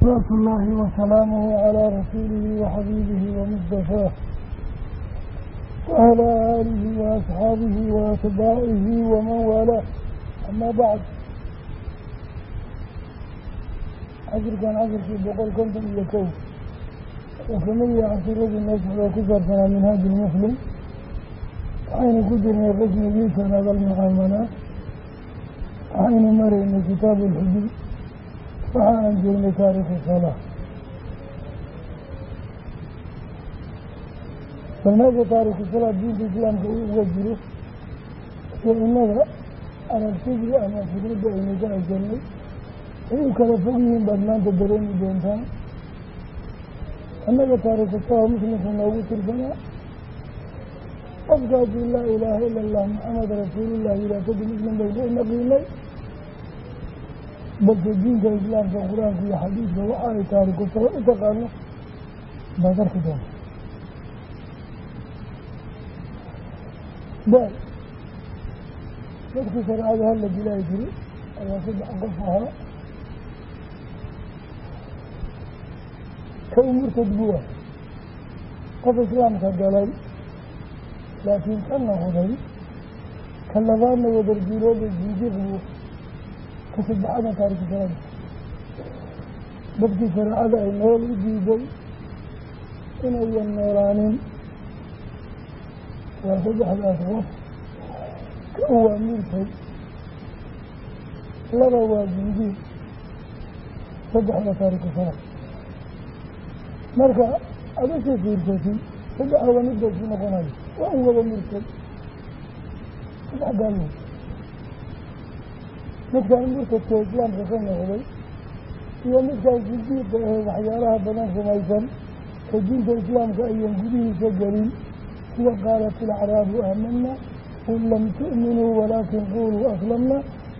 salaatu ullaahi wasalaamuhu calaa rasuulihi waxabiibihi wamustafaa waalaa aalihi waasxaabihi waatbaacihi waman waalaa amaa bacd cashirkan cashirkii boqol konton iyo kow wuxuu ka mid yahay cashiradii noo socdoo ku saabsanaa minhaaji lmuslim waxaynu ku jirnay qismigii sanaad almucaamalaa waxaynu maraynay kitaabu alxuduud waxa aan joognay taariikhu salaa barnaamijka taariikhu salaa diinta islaamka uu uga jiro iyo inaga aragtidii ama fikradda aynu ka ajalnay ay u kala fog yihiin baad maanta dareemi doontaan annaga taariikhu salaa muslimka noogu tirsanaa qofka laa ilaaha ila allah maxamed rasuulullah yihaa kadib muslim baynu u balse diinka islaamka qur'aanka iyo xadiidka waxa ay taariku sala u taqaano baad arki doonta bal dadkii shareecada hala dilaayi jiri ayaa saddex qof ahaa. Ka u murtad buu ah qof islaamka galay laakiin ka noqday ka labaadna wadarjiirooda zindiiq buu ka saddexaadna taariku salada dadkii shareecada ay nool u diiday inayan noolaanin waa saddexdaas qof ka u waa murtay laba waa zindiiq saddexda taariku salad marka adasii fiirsatay saddexdaba mid bay ku noqonayo waa un wada murtay saddex gaalo midkaan murtadka islaamka ka noqday iyo midkaan sidiiqa ahe waxyaalaha badan rumaysan ee diinta islaamka ayan gudihiisa gelin sida qaalat ilacraabu aamana qul lam tu'minuu walaakin quluu aslamna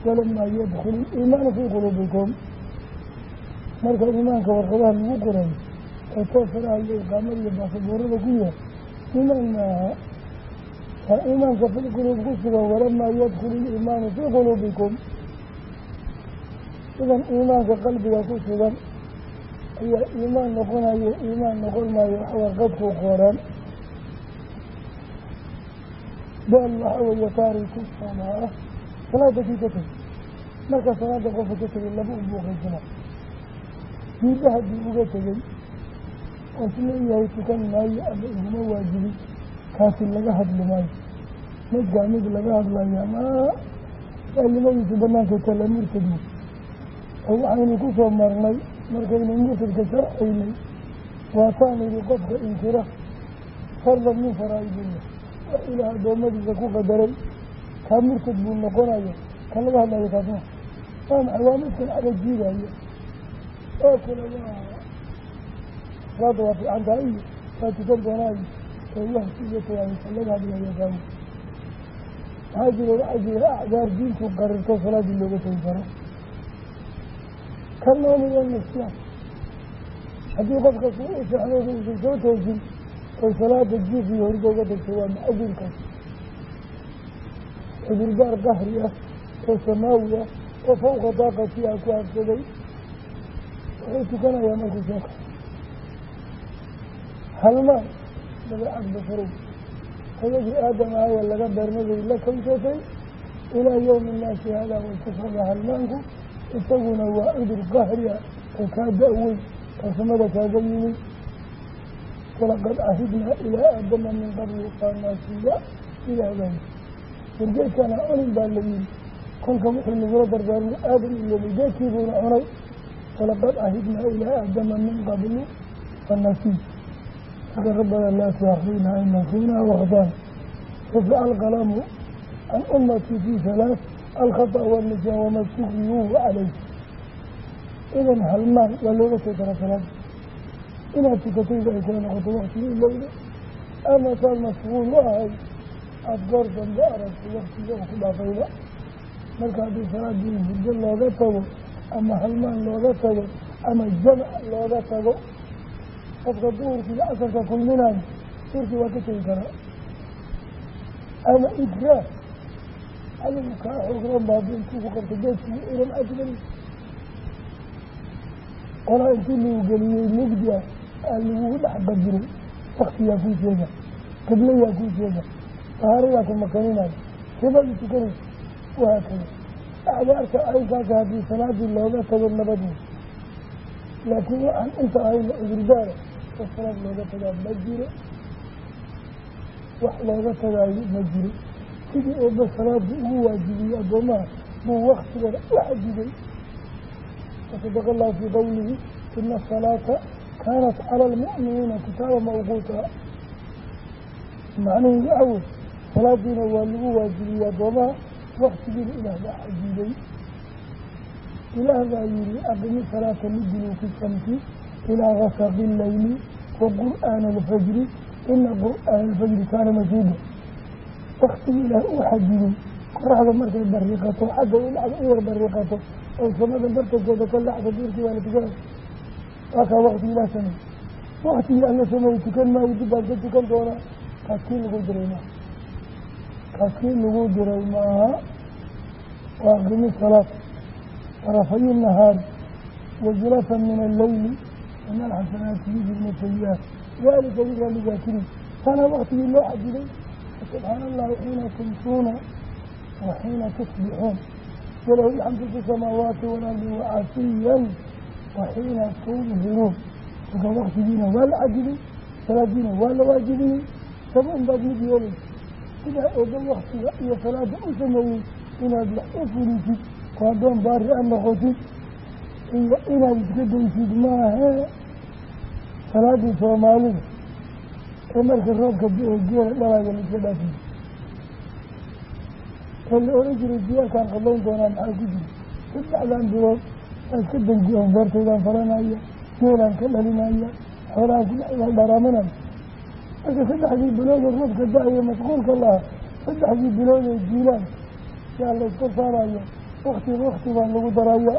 walamaa yadkul iimaanu fii quluubikum. Marka iimaanka warqadaha lagu qoray ee toosaraha iyo iqaamada iyo baasaboorada ku yahay iimaan maaha iimaanka fil quluub ku sugan walamaa yadkul iliimaanu fii quluubikum sidan iimaanka qalbiga ku sugan ayaa iimaan noqonayo iimaan noqon maayo warqadku qoran bal waxa weeye taariku salaa salaada kii ka tegay. Marka salaada qofka ka tegay laba ubuuqaysana diidda haddii uga tegey oo is leeyahay tukan maayo ama iguma waajibin kaasi laga hadli maayo. Midkaa mid laga hadlaya ma saalimadiisu banaanka tala oo waxaynu ku soo marnay markaynu murtadka sharcaynay waataan idhi qofka inkira fardan min faraa'idillah wax ilaah addoommadiisa ku qadaray kaa murtad buu noqonaya kan laga hadlayo kaasma waa maxay waa midkan caga jiidaayo oo kale waa salaada waa fiican tahay iyo waa tukan doonaayo oo wahsi iyo tawaayisa laga hadlayo kaawo maxaa jira waxaa jira acdaar diintu qarirto salaadii looga tegi karo ka nooliya nisyan haddii qofka ku u seexdooda uusan soo toosin oo salaada jiif iyo hurda uga tagtay waa macduurkaas cudurdaar qahri ah oo samaawi ah oo fawqa daaqati ah ku habsaday wuxuu tukanayaa markuu soo kaco halmaan dabeecad basharow ayagii aadam ahaya laga beermaday la kaysatay ilaa yowmi naasi haadaa way halmaanku isaguna waa cudur qahri ah oo kaa da-weyn kaaga yimid. Walaqad cahidnaa ilaa aadama min qabli faanaasiya ilaahdan wargeedkana cunin baa la yiri kolka wuxuu nagula dardaarmay aadam iloobay geedkiibuuna cunay. Walaqad cahidnaa ilaa aadama min qabli fanasiy marka rabbana laa tuakhidna in nasiinaa wakdaan rufica alqalamu can ummati fi halaas alkhata walnisyan wama sukriyuuhu calayh idan halmaan waa looga tegi karaa salaada inaad tukatayba ay kula noqoto waktigii ilowda ama saad mashquul u ahay aada goor dambe aragto waktiga oo ku dhaafayba marka haddii salaadii hurdo looga tago ama halmaan looga tago ama jamac looga tago qofka duhurkii casarka kulminayo duhurkii waa ka tegi karaa ama idraar adigu kaa xoogran baaba intuu ku qabta geedkii ilan ajbali qolaa intii lagu geliyey mugdi ah aa lagugu dhex badiray waktiyaa kuu sheega qiblayaa kuu sheega tahaarayaa ku makaninayo sibadii tukanaysa wahaakada acdaarta aynkaasa haddii salaadii looga tago nabadna laakiin waxaan inta ahayna cudurdaara oo salaad looga tagaa ma jiro wax looga tagaayo ma jiro sidii eebba salaadii ugu waajibiyey addoomaha buu waktigan u xadiday wasadaqa allahu fii qowlihi ina asalaata kaanat cala almu'miniina kitaaba mawquuta. Macnihii awey salaadiina waa lagu waajibiyey addoomaha waktigiina ilaah baa xadiday ilaah baa yihi aqimi salaata liduluuki shamsi ilaa gasaqi leyli wa qur'aana alfajri ina qur'aana alfajri kaana masuuda waktigii ilaah u xajiday qoraxda markay bariiqato xagga dhacda u yar bariiqato oo samada bartankeeda ka lacda duurkii waa la tukanay. Waakaa waktigii ilaah samey waktigii alla sameeye tukan maayo dib baan ka tukan doonaa. Kaas kii lagu diray maaha kaas kii lagu diray maaha wa aqimi salaad. Tarafayi nahaari wajulafa min alleyli wamaa xasanaati yujirna sayiaat. Daalika yira lidaakiriin waktigii loo xajiday subxaana allahi xiina tumsuuna wa xiina tusbixuun walahu lxamdu fi samaawaati walardi wacafiyan wa xiina tumhiruun marka waktigiina waa la cadibay salaadiina waa la waajibiyey sabon baad mid yeelaysa sidaa oga waktiga iyo salaada u sameeyey inaad wax u fulitid ku addoon baari a noqotid iyo inaad iska daysid maahe salaadii soomaalida ee marka roobka geela dhalaaga laiska dhaafiy ee la oran jiray diyaalkaan qadlayn doonaa maxaa ku jira saddexdan bilood waa iska dangu-an beertaydaan falanaya geelaan ka dhalinaya xoolahaan ku dhex dharaamanaya marka saddexdii bilood oo roobka da'ayo mashquulka lahaa saddexdii bilood ee jiilaan yaa la iska saarayo waktiba wakti baa lagu daraya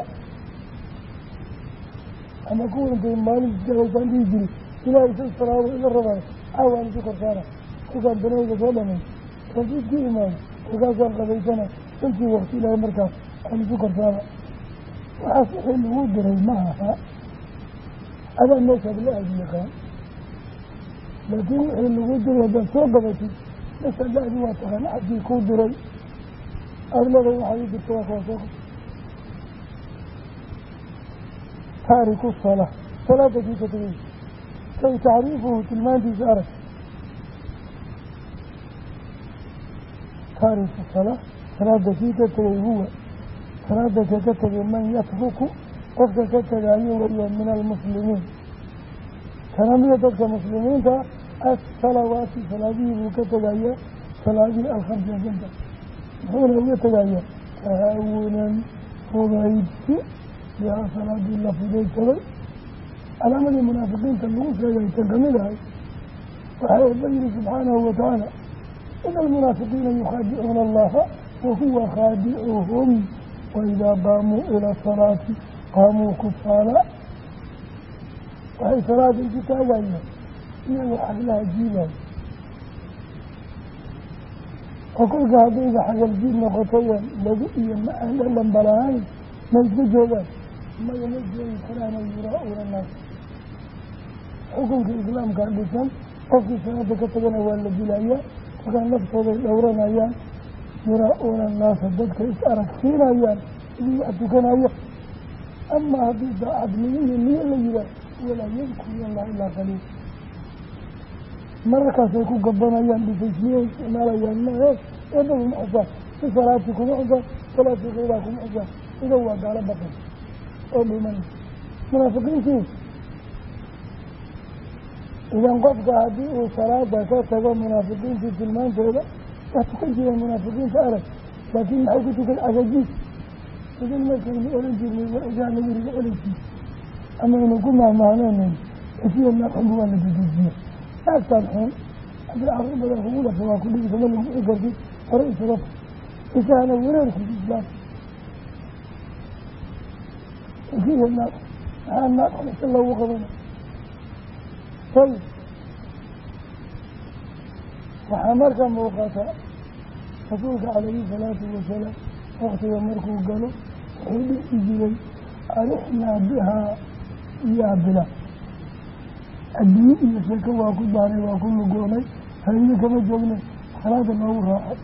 ama kuwa intay maalin jagaysaan dhihi jiri ilaahay sa salaado iga rabaayo caawaan isu korsaana kolkaan banayga soo dhamay rasiid ku imaado kolkaasaan qabaysana intii wakti ilaahay markaas aan isu korsaana waxaas wixii lagu diray ma aha. Adaa meeshaad la aadi yaqaan. Laakiin wixii lagu diray haddaad soo gabatid meesha la-di waa taqaan xadkii kuu diray. Aada leedahay waxaa ii jirta waa kuwa soo taariku salaa salaada kii ka kay tacriifuhu tilmaantiisa arag taariku salaa salaada kii ka tegay huwa salaada ka ka tegay man yatruku qofka ka tegaayo waya min almuslimiin kana mida dadka muslimiinta asalawaati salaadihii buu ka tegaya salaadihii alkhamsi ajanta muxuuna uga tegayaa tahaawunan fudaydsi bihaa salaadii la fudaydsaday calaamadii munaafiqiinta lagu sheegay tan ka mid ahay waxaa eeba yihi subxaanahu watacaala ina almunaafiqiina yukhaadicuuna allaha wahuwa khaadicuhum waidaa qaamuu ila asalaati qaamuu kusaala waxay salaada isu taagayaan iyagoo xaglaha jiibayo oo kolka haddayba xagaljiid noqotoyan lagu iyo ma aan dhalan balahayn ma joogaan maya ma joogi karaana yuraa-uuna naas xukunka islaamkaa dhisan qofkii salaada ka tagana waa la dilayaa kolkaan naftooday dhowranayaan yuraa-uuna naasa dadka is aragsiinayaan sidii wax amaa haddii daacadnimo iyo niyo la yihaah walaa yadkuru allah ilaa qaliil. Mararkaasay ku gabanayaan dhisaysmiyay isticmaalayaan mahe eebagu ma xusaan si salaadkii kuma xusaan salaadkii qeydaa kuma xusaan idan waa gaalo baqan oo dhiman munaafiqiintii idan qofka haddii uu salaada ka tago munaafiqiintii tilmaantooda waa tukan jireen munaafiqiinta arag laakiin maxay ku tukan cagajiis idan markaynu oran jirnay waa idaa lagu rigo olaysiis amaynu ku mahmahneenayn esiya naaxunba waa la dedejiya naagtaan xun haddii carruur badan kugu dhasha waa ku dhigi sama lagu bixi kartid hore isaga isahana wareerkiis islaam qabana ayib waxaa marka muuqata rasuulka calayhi salaatu wasalaam waktiga markuu galo wuxuu dhisi jiray arixnaa bihaa iyo abila adduun iyo sheeko waa ku daanay waa ku lugoonay faa'iido kama joogne salaada noogu raacay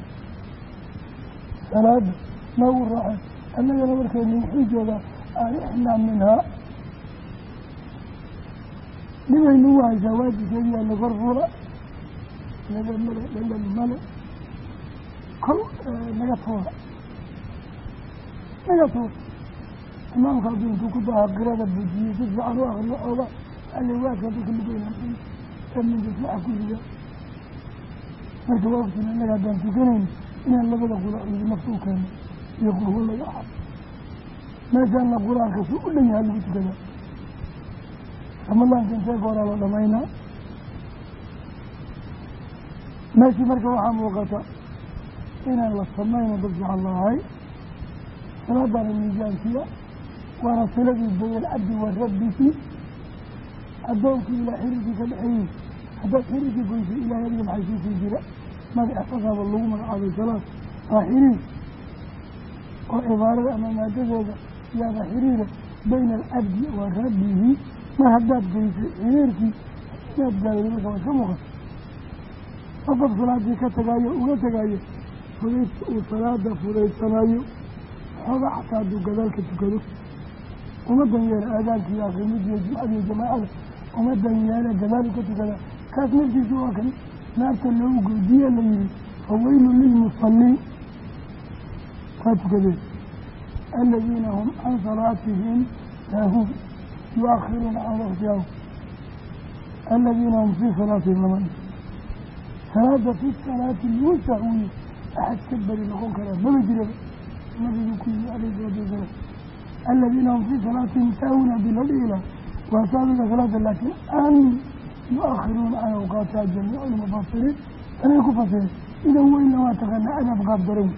salaada noogu raacay annagana markeeni wuxuu joogaa arixnaa minhaa dhibay nagu haysaa waajibkeediyaa na kor fula naga male dhalan male kol naga tuura naga tuura imaamka hadduu intuu ku baaha qirada bujiyey si fiican u akriyo ooga aliwaadka dadka lugeyna minjasmaxa ku rida marka waa ogtiin innaga haddaan tukanayno inaan labada qura ciidi nafta u keeno iyo qurhullaga axad meeshaana qur'aanka u dhan yaha lagu tukada ramadaanka intee gooraa la dhamaynaa meeshii marka waxaa muuqata inaan la samayno dad fiican lahay. Salaadana miisaankiya waana siladii bayal cabdi wa rabbihi. Addoonkii ilaa xiriirkii ka dhexeeyey haddaad xiriirkii goysay ilahay adiga maxay siisii jira? Magac fasaaba lagu magacaabay salaad waa xiriir oo cibaarada ama maadadeeda yaaba xiriira bayna alcabdi wa rabbihi mar haddaad goysay xiriirkii inaad gaadada marka waa ka muuqata oo qof salaadii ka tagaayo uga tagaayo fudaydka uu salaada fudaysanayo xooga xataa hadduu gadaalka tukado. Ummadan yeela aadaankiiyo aqimidiiyo jumcadiiyo jamaacada ummadan yeela gadaalu ka tukada. Kaas naftiisu waa kan naarta loogu goodiye la yihi faweylu lilmusaliin waa tukadeen aladiina hum can salaatihim saahuun yu-akhiruuna can waktiha aladiina hum fii salaatihim lama salaada fi salaati lagu sahwiye axad ka beri noqon karaa maba jiraba nabigu ku yimi alayh salaatu wasalaam aladiina hum fii salaatihim saahuna biladhiila waa saabiga salaada laakiin an yu-akhiruuna can awqaatiha jamiicu lmufasiriin tanay ku fasireen idan weynna waa taqaana adab qaab daran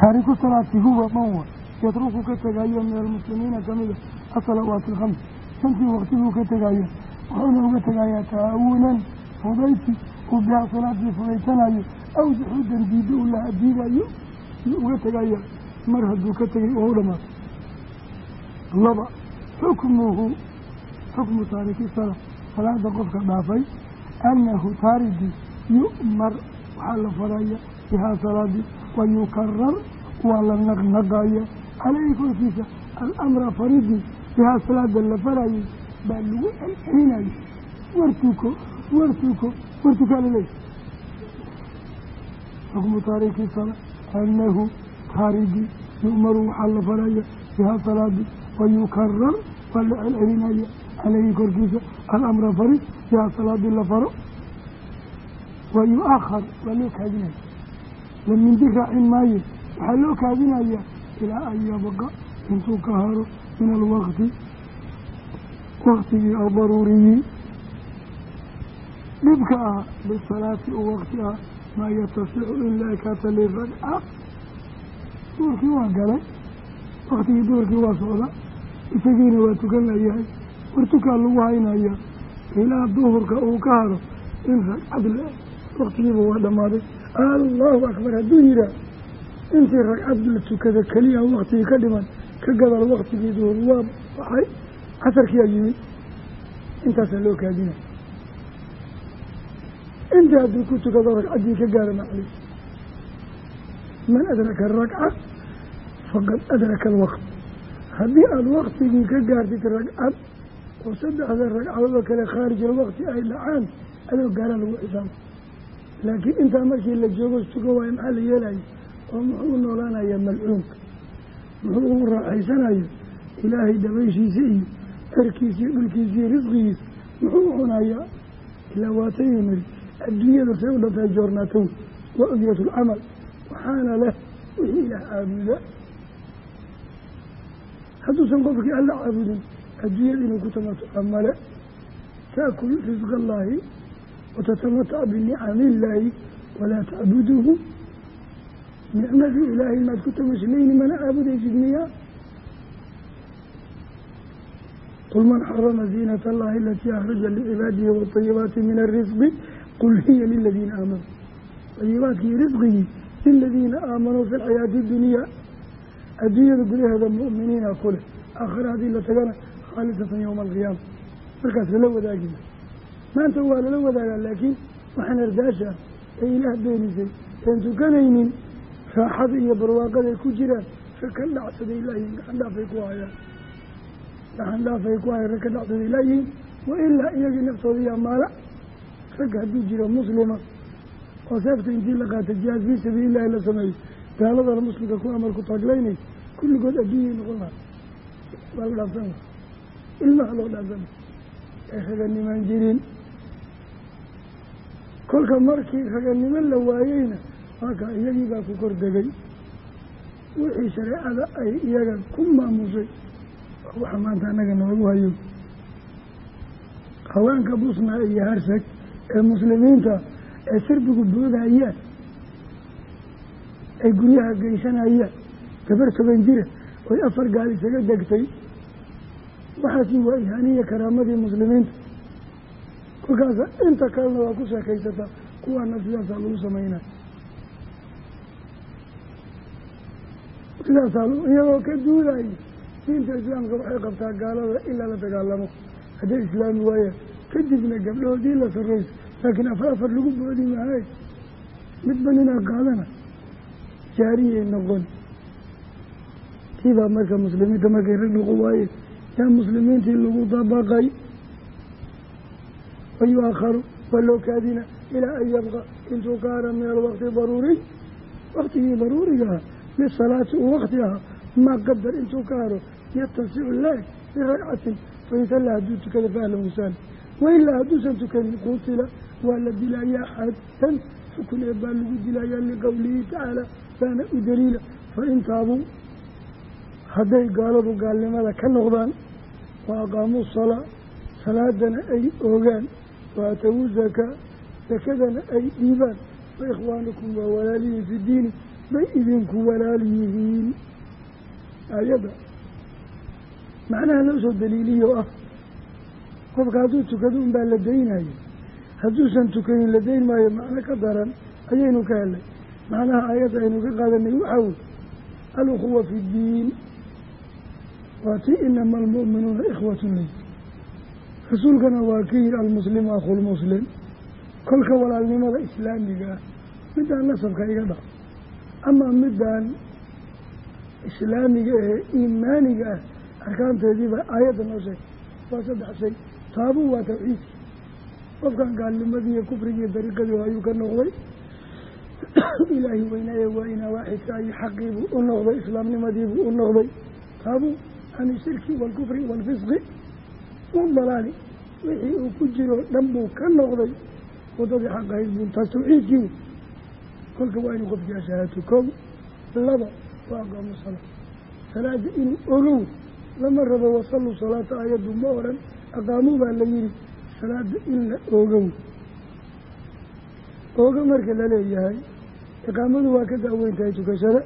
taariku salaati huwa manwa yatruku ka tegaayo min almuslimiina kamida asalawaati alkhams shantii waqtiguu ka tegaayo wuxuuna uga tegayaa taawunan fudayti uu bihaa salaadii fudaysanayo aw juxuudan diida u laha diidayo yuu uga tegaya mar hadduu ka tegay oo u dhamaato laba xukmuhu xukmu taariki sala salaada qofka dhaafay annahu taarigii yu'mar waxaa la faraya bihaa salaadii wa yukarar waa la naqnaqaya caleyhi korkiisa alamra faridii bihaa salaada la farayay baa lagu celcelinaya wartuko wartuko wartukaa laleeyahy xukmu taariki sala annahu taarigii yu'maru waxaa la faraya bihaa salaadii wa yukarar waa la celcelinaya caleyhi korkiisa alamra farid bihaa salaadii la faro wa yu-akhar waa loo kaadinaya la mindi raacin maaye waxaa loo kaadinaya ilaa an yabqa intuu ka haro min alwaqti waktigii aldaruuriyi dhibka ah bisalaati u wakti ah maa yatasixu in la ekaata liragca duurkii waa galay waktigii duurkii waa socda isagiina waa tukan layahay wartukaa lagu haynaya ilaa duhurka uu ka haro in ragcad le waktigiiba waa dhammaaday. Allahu akbar hadduu yihaah intii ragcad la tukada keliya waktigii ka dhiman ka gadal waktigii duhur waa baxay casarkiyaa yimid. Intaasaa loo kaadina intii hadduu ku tukado ragcaddii ka gaara macli man adraka ragca faqad adraka alwaqt. Haddii aada waktigii ka gaartid ragcad oo saddexda ragcadood oo kale khaarij alwaqti ay dhacaan adoo gaara lagu xisaabo laakiin intaa markii la joogo tukan waayo maxaa la yeelaya oo muxuu u noolaanaya malcuunka. Muxuu ugu raaxaysanayo ilaahay dhabayshiisa iyo cerkiisa iyo dhulkiisa iyo risqigiisa. Muxuu u cunayaa? Ilaa waatayuu niri adduunyada say u dhantahay joornaatow waa ujratu lcamal waxaana leh wixii ilaah caabuda. Hadduusan qofkii alla caabudin adduunyada inuu ku tamatuca male taakul risqa allaahi watatamatac binicami illaahi walaa tacbuduhu nicmadii ilaahay maad ku tamashlayni mana caabudaysid miya qul man xarama ziinata allahi alatii akhraja licibaadihi waayibaati min arisqi qul hiya liladiina aamanuu ayibaadkii risqigii liladiina aamanuu fi lxayaati dunyaa adduunyada gudaheeda mu'miniina kuleh aakhare haddii la tagana khaalisatan yowma alqiyaama markaas lala wadaagima maanta waa lala wadaagaa laakiin waxaan ardaasha ee ilaah beenisay een tukanaynin raaxada iyo barwaaqaday ku jiraan rag ka dhacsaday laayihiin gacan dhaafay ku hayaan gacan dhaafay ku hayaan rag ka dhacsaday laayihiin wa ilaa iyagii naftooda iyo amaala rag hadduu jiro muslima oo seefta intii la qaata jihaad fii sabiilillahi la sameeyo gaaladana muslimka ku amar ku taaglaynay kulligood adduunyay noqon laha waa la dhaafsana ilmaha loo dhaafsana ee raganimaan jirin. Kolka markii raganimo la waayeyna waaka iyagii baa ku kor degay. Wixii shareecada ay iyaga ku maamusay. Waxa maanta annaga noogu hayo. Haweenka busna iyo harsag ee muslimiinta ee sirbigu boodayaan ay guryaha geysanayaan gabar toban jira oy afar gaal isaga degtay. Waxaasi waa ihaaniya karaamadii muslimiinta. Kolkaasa inta kalena waa ku sheekaysataa kuwaana sidaasaa lagu sameynaya sidaasaa iyagoo ka duudayo diinta islaamka waxay qabtaa gaalada ilaa la dagaalamo. Hadday islaami waayaan kadibna gabdhahoodii la sarrayso laakiin afar afar lagu boodi maahay. Midba ninaa qaadana? Jaariyay noqon. Tiibaa marka muslimiinta markay rag noqon waaye yaa muslimiintii lagu dabaqay? Wayuakharu waa loo kaadina ilaa an yabqa. Intuu kaana min alwaqti daruuriy waktigii daruuriga ah lisalaati uu wakti ahaa maa qadar intuu ka haro yatasicu leeg biragcatin fain hadduu tukada faahlan wasaala wailaa hadduusan tukanin qutila waa la dilayaa xaddan xukun ee baa lagu dilayaa liqowlihi tacaala baana u daliila fain taabuu hadday gaaladu gaalnimada ka noqdaan wa aqaamuu salaa salaadana ay oogaan wa atawu zakaa sakadana ay dhiibaan fa waa walaalihiin fi diini bay idinku walaal yihiin aayadda macnaha loo soo daliiliyo ah. Qofka hadduu tukado unbaa la daynayo hadduusan tukanin la dayn maayo macno ka daran ayaynu ka helnay macnaha aayadda aynu ka qaadanay waxaa wey alukhuwa fi ddiin waa ti inama almu'minuuna ikhwatun ley rasuulkana waa ka yihi almuslimu akhulmuslim kolka walaalnimada islaamiga ah. Nasabka iga dhaq ama midaan islaamiga ee iimaaniga ah arkaanteediiba aayadda noo sheeg waa saddex shay. Taabuu waa tawxiidki qofkan gaalnimadii iyo kufrigii dariiqadii ayuu ka noqday. Ilaahi weynaaye waa inaa waaxidka iyo xaqiibuu u noqday islaamnimadiibuu u noqday. Taabuu can ishirki waalkufri waalfisqi wadalaali wixii uu ku jiro dhan buu ka noqday. Waddadii xaq buu taas tawxiidkii kolka waa inuu qofkii ashahaato kow laba waa aqaamu salaa salaada inuu ogow lama rabo wasalluu salaata ayaddu ma oran aqaamuu baa la yihi salaada in la ogow. Oogo marka la leeyahay iqaamadu waa ka daaweyn tahay tukashada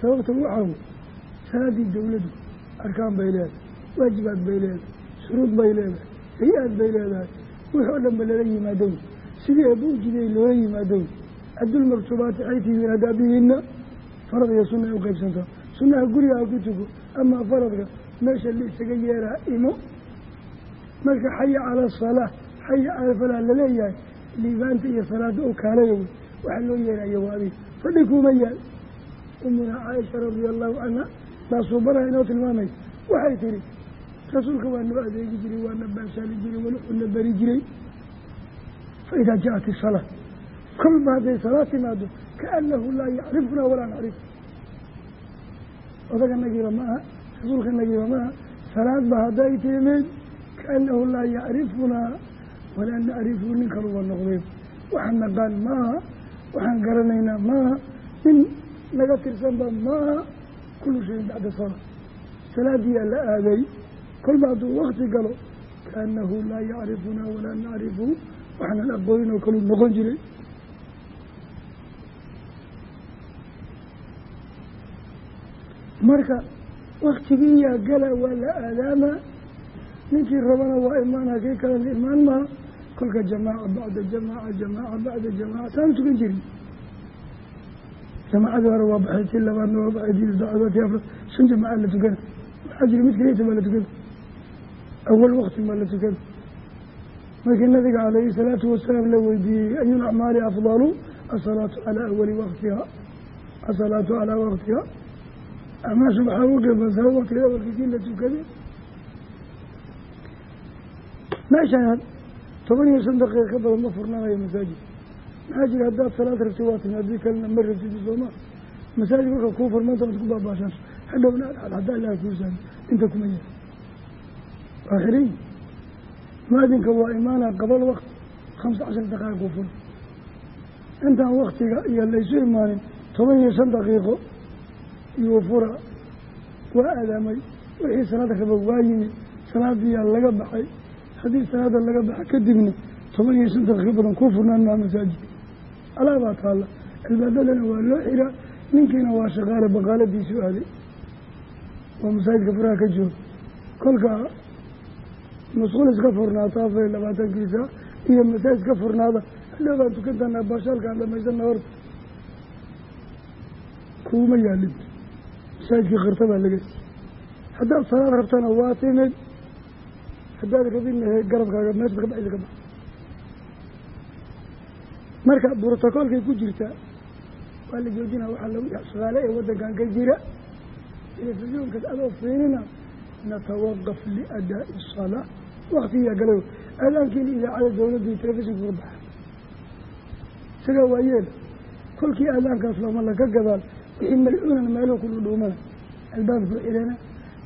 sababta waxaa wey salaaddii dawladdu arkaan bay leedahay waajibaad bay leedahay shuruud bay leedahay hay'aad bay leedahay wix oo dhan ba lala yimaadow sidii eebba ujiday loola yimaadow addulmaktuubaati xaytii min adaabihinna farad iyo sunna ay u qaybsantaa sunnaha guriga ha ku tuko amaa faradka meesha la isaga yeeraa imo marka xaya cala asalaa xaya cala falaa la leeyahay liibaanta iyo salaada u kaalayo wey waxaa loo yeerayo waa adig fadhi kuma yaal umuna caaisha radia allahu canha baasuubanaha inoo tilmaamaysa waxay tihi rasuulka waa noo adeegi jiray waana baashaali jiray waluxuna bari jiray fa idaa isalaa kolba hadday salaa timaado kaanahu laa yacrifuna walaa nacrif odaganagiiba ma aha rasuulkanagiiba ma aha salaad ba hadday timid kaanahu laa yacrifunaa walaa nacrifu nin kaluba noqdeen waxaan naqaan maaha waxaan garanaynaa maaha nin naga tirsanba maaha kullu shayin bacda salaa salaadiyaa la aaday kolba hadduu wakti galo kaanahu laa yacrifunaa walaa nacrifu waxaanan aqoonin oo kaluu noqon jiray marka waktigii yaa gala waa la aadaamaa ninkii rabana waa imaana kii kalena imaan maha kolka jamaaca bacda jamaaca jamaaca bacda jamaaca saan tukan jirin. Jamaacadii hore waa baxay tii labaadna waa baxay tii saddexaad tii afraad shan jamacaa la tukada waxaa jira mid keliya baa la tukada awal wakti baa la tukada markii nabiga calayhi salaatu wasalaam la weydiiyey ayul acmaali afdalu? Asalaatu calaa awali waktiha asalaatu calaa waktiha amaasha waxaa ugu qiimansana waktiga awalkiisii la tukaday meeshaan toban iyo shan daqiiqa ka badan ma furnaanayo masaajid maxaa jira haddaad salaad rabtid waa timi haddii kalena ma rabtid sooma masaajid marka kuu furmanta ad ku baabaashaan hadhowna hadda ilaha kuu saami inta kuma yahay waa xiran muadinka waa imaana qabal waqti khamsa cashar daqaa'iq kuu fura intaan waktiga iyo laysu imaanin toban iyo shan daqiiqo iyuu fura. Waa aadaamay. Wixii salaad raba waa yimid salaadiyaa laga baxay. Haddii salaada laga baxa kadibna toban iyo shan daqiiqo badan kuu furnaan maa masaajidka alaabaa taalla albaabadana waa loo xiraa. Ninkiina waa shaqaale baqaaladiisu aaday oo masaajidka furaha ka jooga kolka masquul iska furnaata afar iyo labaatankiisa iyo masaajid ka furnaada. Hadhow baan tukantanaa baashaalkaan horta kuuma yaalin masaajidkii kirta baa laga siiyey. Haddaad salaad rabtana waa timid haddaad rabin garabkaaga meeshaad ka baxaysa ka bax marka brotocoolkay ku jirtaa waa la joojina waxaa lagu shaqaale ee waddankan ka jira. Telefisyoonkaas adoo fiirina natawaqaf liadaa'i asalaa waktigiyaa gala aadaankiina idaacada dawladda iyo telefishinka ka baxa isagaa waa yeel kolkii aadaankaas looma laga gadaal wixii malcuunan meeluhu ku dhudhuumana albaabku xirana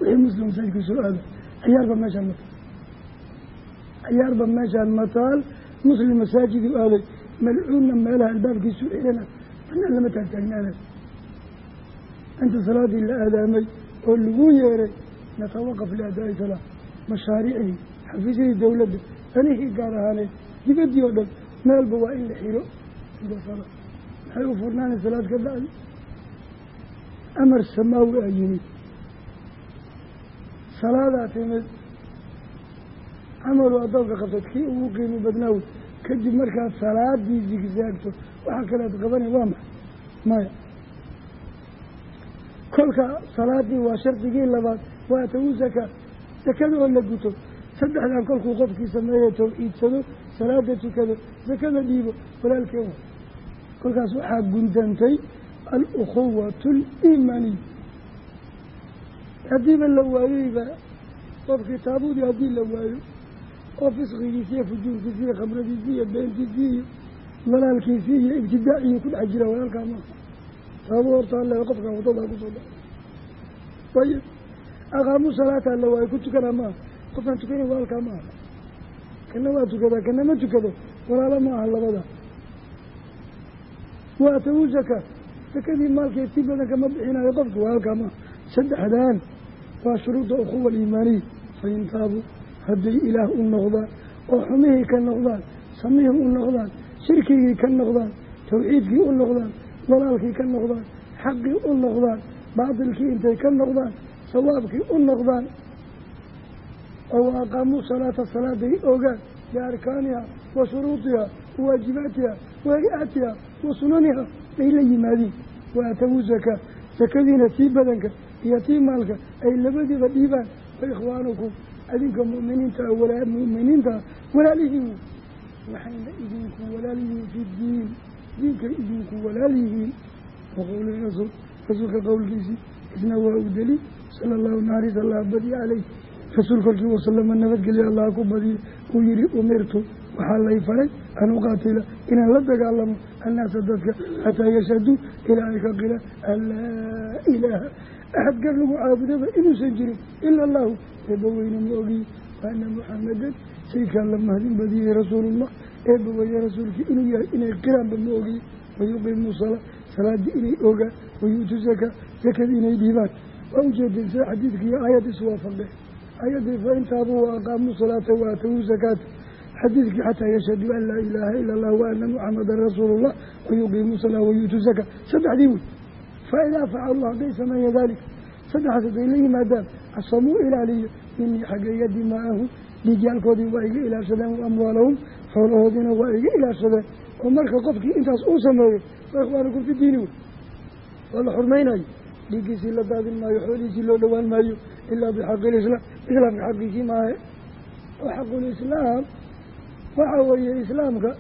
wixii muslim masaajidka soo aada ciyaarba meeshaan mataal ciyaarba meeshaan mataal muslim masaajidu aaday malcuunna meelaha albaabkiisu xirana banaan lama taagtaagnaanay inta salaadii la aadaamay oo lagu yeeray natawaqaf liadaa'i salaa mashaariicdii xafiisyadii dawladda danihii gaar ahaaneed dibaddii oo dhan meelba waa in la xiro. Inta salaa maxay u furnaanay salaad ka bacdi amar samaawi a yimid salaadaa timid camalu addoonka qabtad kii ugu qiimi badnaawy kadib markaad salaadii zigzaagto waxaa kalead qabanay waa maxay maya kolka salaadii waa shardigii labaad waa tawu zakaa sakada oo la guto saddexdan kolkuu qofkii sameeye tawxiidsado salaada tukado sakada dhiibo walaalkeen wa kolkaas waxaa guntantay alukhuwatu aliimaniya haddiiba la waayeyba qofkii taabudii haddii la waayo oo fisqigiisi iyo fujuurkiisi iyo khamradiisi iyo beentiisii iyo walaalkiisii iyo ibtidaacii ku dhex jira walaalkaa maaha taabo horta alle qofkan wadadaa ku soo dha ayib aqaamu salaata la waayo ku tukana maaha qofkaan tukana walaalkaa maaha kana waa tukadaa kana ma tukado walaalo ma aha labada. Waa tawu zaka sakadii maalkee si badan kama bixinayo qofku walaalkaa maaha saddexdaan waa shuruudda ukhuwa aliimaaniya fain taabuu hadday ilaah u noqdaan oo xumihii ka noqdaan samihii u noqdaan shirkigii ka noqdaan tawxiidkii u noqdaan walaalkii ka noqdaan xaqii u noqdaan baatilkii intay ka noqdaan sawaabkii u noqdaan oo aqaamuu salaata salaaday ogaan biarkaaniha wa shuruudiha wa waajibaatiha wa wa sunaniha ay la yimaadiin wa atawu zakaa sakadiina tii badanka iyo tii maalka ay labadiiba dhiibaan. Wa ikhwaanukum adinka mu'miniinta walaa mu'miniinta walaalihiin waxayna idinku walaal yihiin fi diin. Diinkay idinku walaal yihiin waqowli rasuul rasuulka qowlkiisii isna waa u deli. Sala allahu naxariis allah badiya caleyh rasuul kolkii wasalama nabadgelya allah ku badiyey uu yihi umirtu waxaa lay faray an uqaatila inaan la dagaalamo annaasa dadka xataa yashhaduu ilaa ay ka qila an laa ilaaha axad gar lagu caabudaba inuusan jirin ila allahu. Eebba weyne ma ogiye waana muxamadan saykaan la mahadin badiyey rasuulullah. Eebba weyne rasuulkii inuu yahay inay qiraanba ma ogiye wayuqiimu salaa salaadii inay ogaan wayuutu zakaa zakadii inay dhiibaan. Waa ujeedeen sida xadiidka iyo aayad iswaafaqe ayaddii fa intaabuu wa aqaamuu salaata wa aatawuu zakaata xadiidkii xataa yashhaduu an laa ilaaha ila allah wa ana muxamadan rasuulullah wayuqiimu salaa wayuutu zakaa saddexdii wey faidaa facalu hadday sameeya dalik saddexaas hadday la yimaadaan casamuu ilaaliyo minii xaggeeya dimaa'ahum dhiigyaalkoodii waa iga ilaashadeen wa amwaalahum xoolahoodiina waa iga ilaashadeen. Oo marka qofkii intaas uu sameeyo wa ikhwaanukum fi diini wey waa la xurmaynayo dhiiggiisii la daadin maayo xoolihiisii loo dhowaan maayo ilaa bixaqi lislaam islaamka xaqiisii maahe oo xaqulislaam waxa weeye islaamka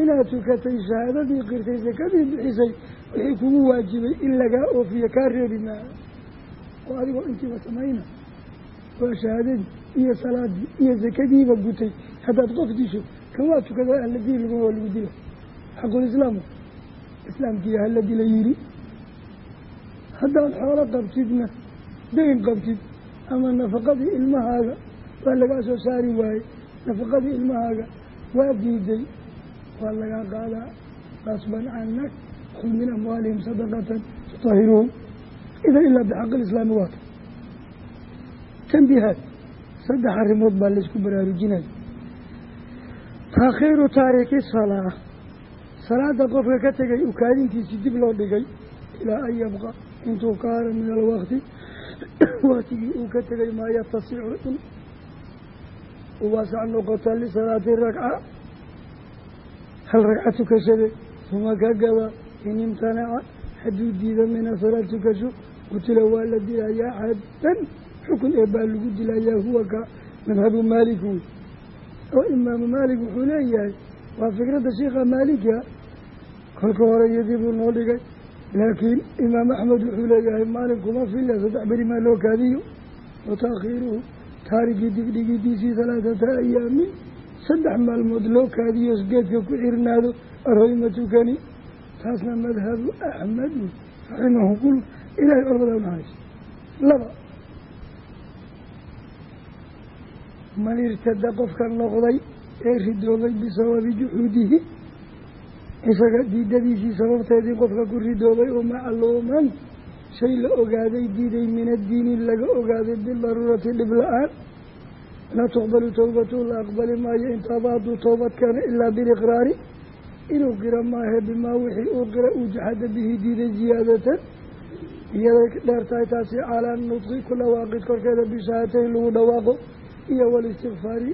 inaad tukatay shahaadadii qirtay sakadii bixisay wixii kugu waajibay in lagaa oofiyo kaa reebi maaha. Oo adigoo intiiba samayna waa shahaadadii iyo salaadii iyo sakadiiba gutay. Haddaad qof disho kan waa tukada alla dili laguma waa lagu dila xaqulislaamu islaamkiiyo hala dila yidhi haddaad xoolo qabtidna dayn qabtid ama nafaqadii ilmahaaga waa lagaa soo saari waayey nafaqadii ilmahaaga waa diiday. Waa lagaa qaadaa. Qasban canak khud min amwaalihim sadaqatan tutahiruhum idan ilaa bixaqi lislaami waata tanbihaad saddex arrimood baa laysku baraarujinaya taakhiiru taariki salaa salaada qofka ka tegay ukaadintiisii dib loo dhigay ilaa an yabqa intuu ka hara min alwaqti. Waktigii uu ka tegay maa yatasicu uwaasac noqota lisalaati ragca. Hal ragca tukashade uma ka gaba in imtanaca hadduu diida mina salaad tukasho qutila waa la dilayaa xaddan. Xukun ee baa lagu dilayaa huwa ka madhabu maalik wey oo imaamu maalik wuxuu leeyahay waa fikradda sheikha maalikia kolka hore iyadii buu noo dhigay laakiin imaam axmed wuxuu leeyahay maalin kuma filla saddex beri maa loo kaadiyo. Wa taakhiiruhu taarigii digdhigidiisii halaathata ayaamin saddex maalmood loo kaadiyo geedka ku xirnaado arhoyma tukani taasna madhabu axmed wey raximahukul ilahay culamada unahays laba man irtada qofka noqday ee ridoobay bisababi juxuudihi isaga diidadiisii sababteedii qofka ku ridoobay oo macluuman shay la ogaaday diiday min addiini laga ogaaday bidaruurati dhib la'aan. Laa tuqbalu towbatu la aqbali maayo intaaba hadduu toobad keeno ilaa biliqraari inuu qira maahe bimaa wixii uu qira uu jaxada bihi diiday ziyaadatan. Iyaday dheer tahay taasi calaa nudqi ku dhawaaqid korkeeda bishaatayn lagu dhawaaqo. Iyo walistikfaari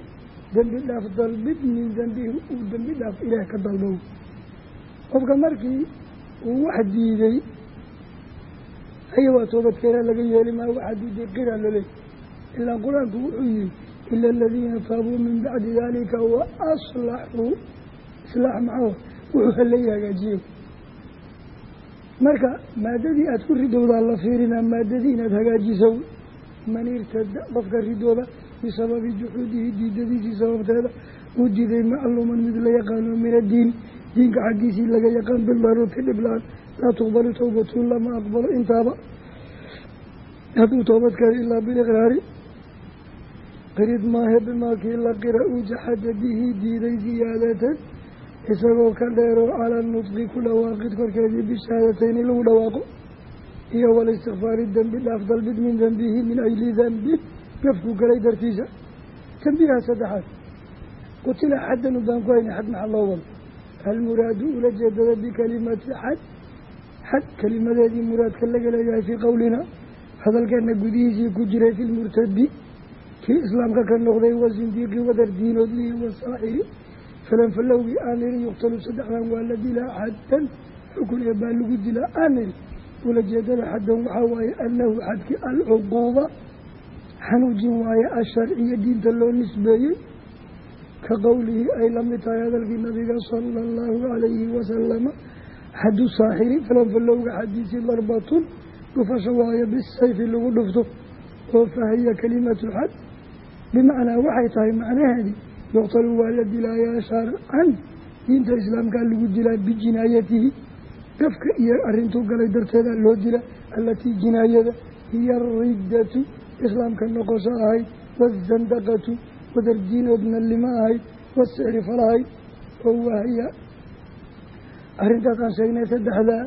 dembi dhaaf dalbid min dembihi uu dembi dhaaf ilaah ka dalbow qofka markii uu wax diiday aya waa toobadkeena laga yeeli maa waxaa diiday qira laleey ilaa qur'aanku wuxuu yihi ila aladiina taabuu min bacdi dalika wa aslaxuu islaax maxaa wuxuu haleeya hagaajiye marka maadadii aada ku ridowdaa la fiirinaa maadadii inaad hagaajiso man irtada qofka ridooba bisababi juxuudihi diidadiisii sababteeda uu diiday macluuman mid la yaqaano min addiin diinka xaggiisii laga yaqaan bidaruurti dhiblaan laa tuqbalu towbatu lama aqbalo intaaba. Hadduu toobad kale ilaa biliqraari qirid maahe bimaakii la qira uu jaxada bihi diiday ziyaadatan isagoo ka dheeroo calaa nudqi ku dhawaaqid korkeedii bishahadatayni lagu dhawaaqo iyo walistikfaari dembi dhaaf dalbid min dembihi min ajli dembin gafku galay dartiisa. Dembigaha saddexaad qutila xaddan ubaan ku hayna xad maxaa loo wado almuraadu ula jeedada bikalimati xad xad kelimadeedii muraadka laga leeyahay fii qowlina hadalkeena gudihiisii ku jiray fi lmurtadi kii islaamka ka noqday wasindiiqi wadar diinoodlihi wasaaxiri falanfalowgii aaniri yuqtalu saddexdan waa la dilaa xaddan xukun ee baa lagu dilaa aaniri ula jeedada xaddan waxaa waaye annahu xadkii alcuquuba xanuujin waaye asharciya diinta loo nisbeeyey ka qowlihi ay la mid tahay hadalkii nabiga sala allahu calayhi wasalama xaddu saaxiri falanfalowga xadiisi darbatun dhufasho waayo bisayfi lagu dhufto oo fahiya kalimatu xad bimacnaa waxay tahay macnaheedii yuqtalu waa la dilaayaa sharcan diinta islaamkaa lagu dilaa bijinaayatihi gafka iyo arrintuu galay darteeda loo dila allatii jinaayada hiya ariddatu islaamka noqosho ahayd waazandaqatu wadardiinoodna lima ahayd wasixri falahayd oo wahiya arrintaas aan sheegnay saddexdaa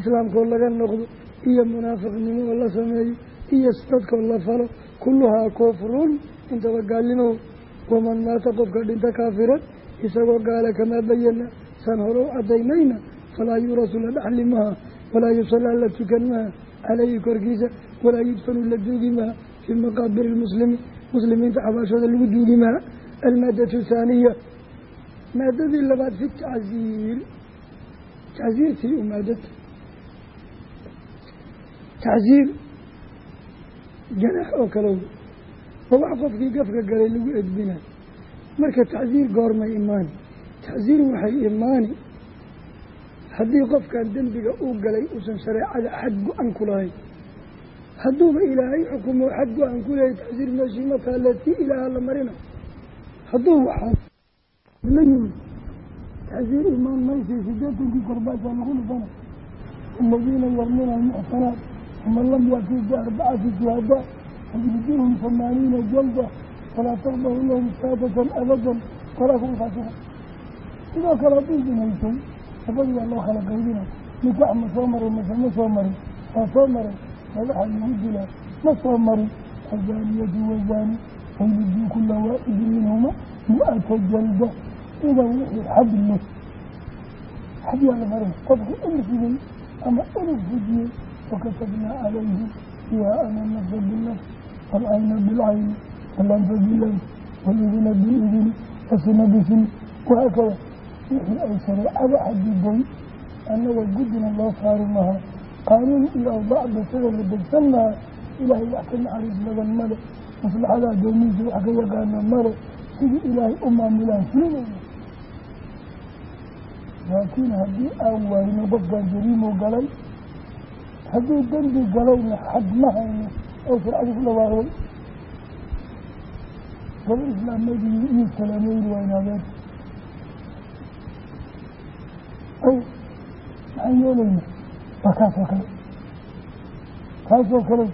islaamkoo laga noqdo iyo munaafiqnimo oo la sameeyo iyo dadkoo la falo kulluhaa kufrun intaba gaalnimo. Waman maata qofka dhinta kaafiran isagoo gaala kamaa bayana saan hore u cadaynayna falaa yuurasu la dhaxli maha walaa yusallaa la tukan maha caleyhi korkiisa walaa yudfanu la duugi maha fii maqaabiri lmuslimiin muslimiinta xabaashooda lagu duugi maha. Almaadatu thaaniya maadadii labaad fi tacziir tacziirtii u maadata tacsiir ganaax oo kale wey oo wax qofkii gafka galay lagu edbinayo marka tacsiir goormay imaani tacsiir waxay imaani haddii qofkan dembiga uu galay uusan shareecada xad go-an ku lahayn hadduuba ilaahay xukumo xad go-an ku leehay tacsiir meeshii ma taale la marina hadduu tacsiir imaan maysay sideetankii korbaashaa lagu dhufana aladiina yarmuna almuxsanaat uma lam yatii biarbacati shuhadaa fajliduhum hamaaniina jalda falaa taqbalu lahum shahaadatan abadan walaa kum sidoo kale hadduu dinaysay labadii waa loo kala qaybina nikaax ma soo maray mase ma soo marin waa soo maray madaxa lagu dilaa ma soo marin azaaniyatu wazaani fayliduu kula waaxidin minhuma mi-ata jalda idan wixii xad leh xad yaa la marin qofku ilfigay ama ilif fujiyey wakatabnaa calayhim fiiha ana nafsa binafs walcayna bilcayni walanfa bilanf walidina bilidini wasina bisin wahaakada wixii ay shareecada xadiday annaga guddina loo saari lahaa qaanuun iyo awdaacda sida la degsan lahaa ilaahay wax ka naxariis badan male maslaxada addoomihiisa wax ka yaqaana male sidii ilaahay u maamulaan fulinayna laakiin haddii aan waayno qofkaan jariimu galay hadduu dembi galayna xad ma hayno oo sharcadi ku dhawaaqday gabar islaameedii iyo salaameyn waynaadeen ay maxaan yeelayna waa kaasoo kale. Kaasoo kale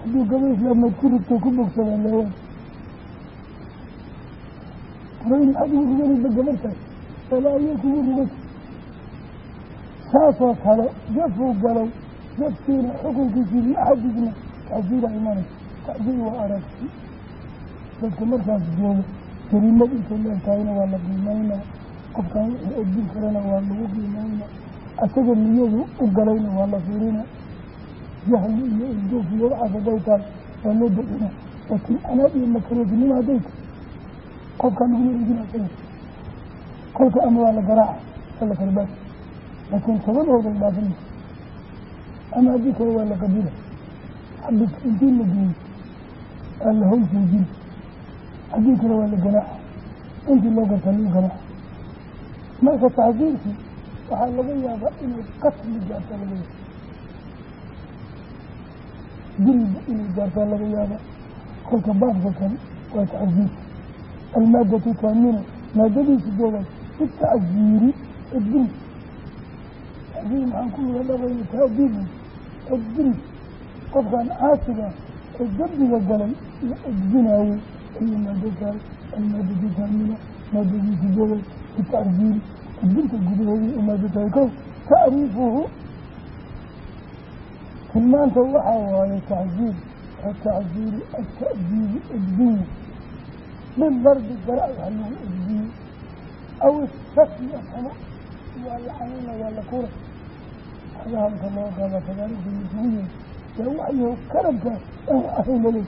hadduu gabar islaameed ku rigto ku bogsadaan leewaan qurayn maxaad ugu riganaysa gabartaas walaayo kugu rigata saasoo kale jafuu galay jafkiina xukunkiisii maxadisna tacsiira imanaysa tacsiir waa aragti. Dadka markaas jooga jariimad intay leegtahayna waa la qiimeynaa qofkan wixii edbin karana waa lagu qiimeyna asaga niyadu u galayna waa la fiirina. Jahli iyo ilduuf iyo waxaas hadday tahay waa loo dacina laakiin anaad iyo makaroosnimo hadday tahay qofkaan kolka ama waa la garaaca waa la karbaas laakiin tobadooday dhaafin ama haddii kale waa la qabila xabis intii la geeyey waa la howl joojin. Haddii kale waa la ganaaxa intii loo gartaa lagu ganaaxa marka tacsiirkii waxaa laga yaabaa inay qatli gaartaa laga yaaba dilba inay gaartaa laga yaaba kolka baabka kan waa tacsiir almaadatu taamina maadadiisa joogaan fi tacsiiri edbin tacsiir maxaan ku wada dhaqayna taadiib edbin qofkan caasiga ee dembiga galay iyo edbinaayo ayuu maado tahay almaadatu taamina maadadiisa joogaan fi tacsiiri edbinta gudaheedii u maado tahay. Kow tacriifuhu tilmaanta waxaa waaye tacsiir atacsiiri ata'diibi edbinya bidarbi garac wax lagu edbiye aw isasmi afxamo waa la canina waa la kura xagahalka loo qaada fadaarida isugu yeer yaa waxyo karabka aan wax ahayn laleey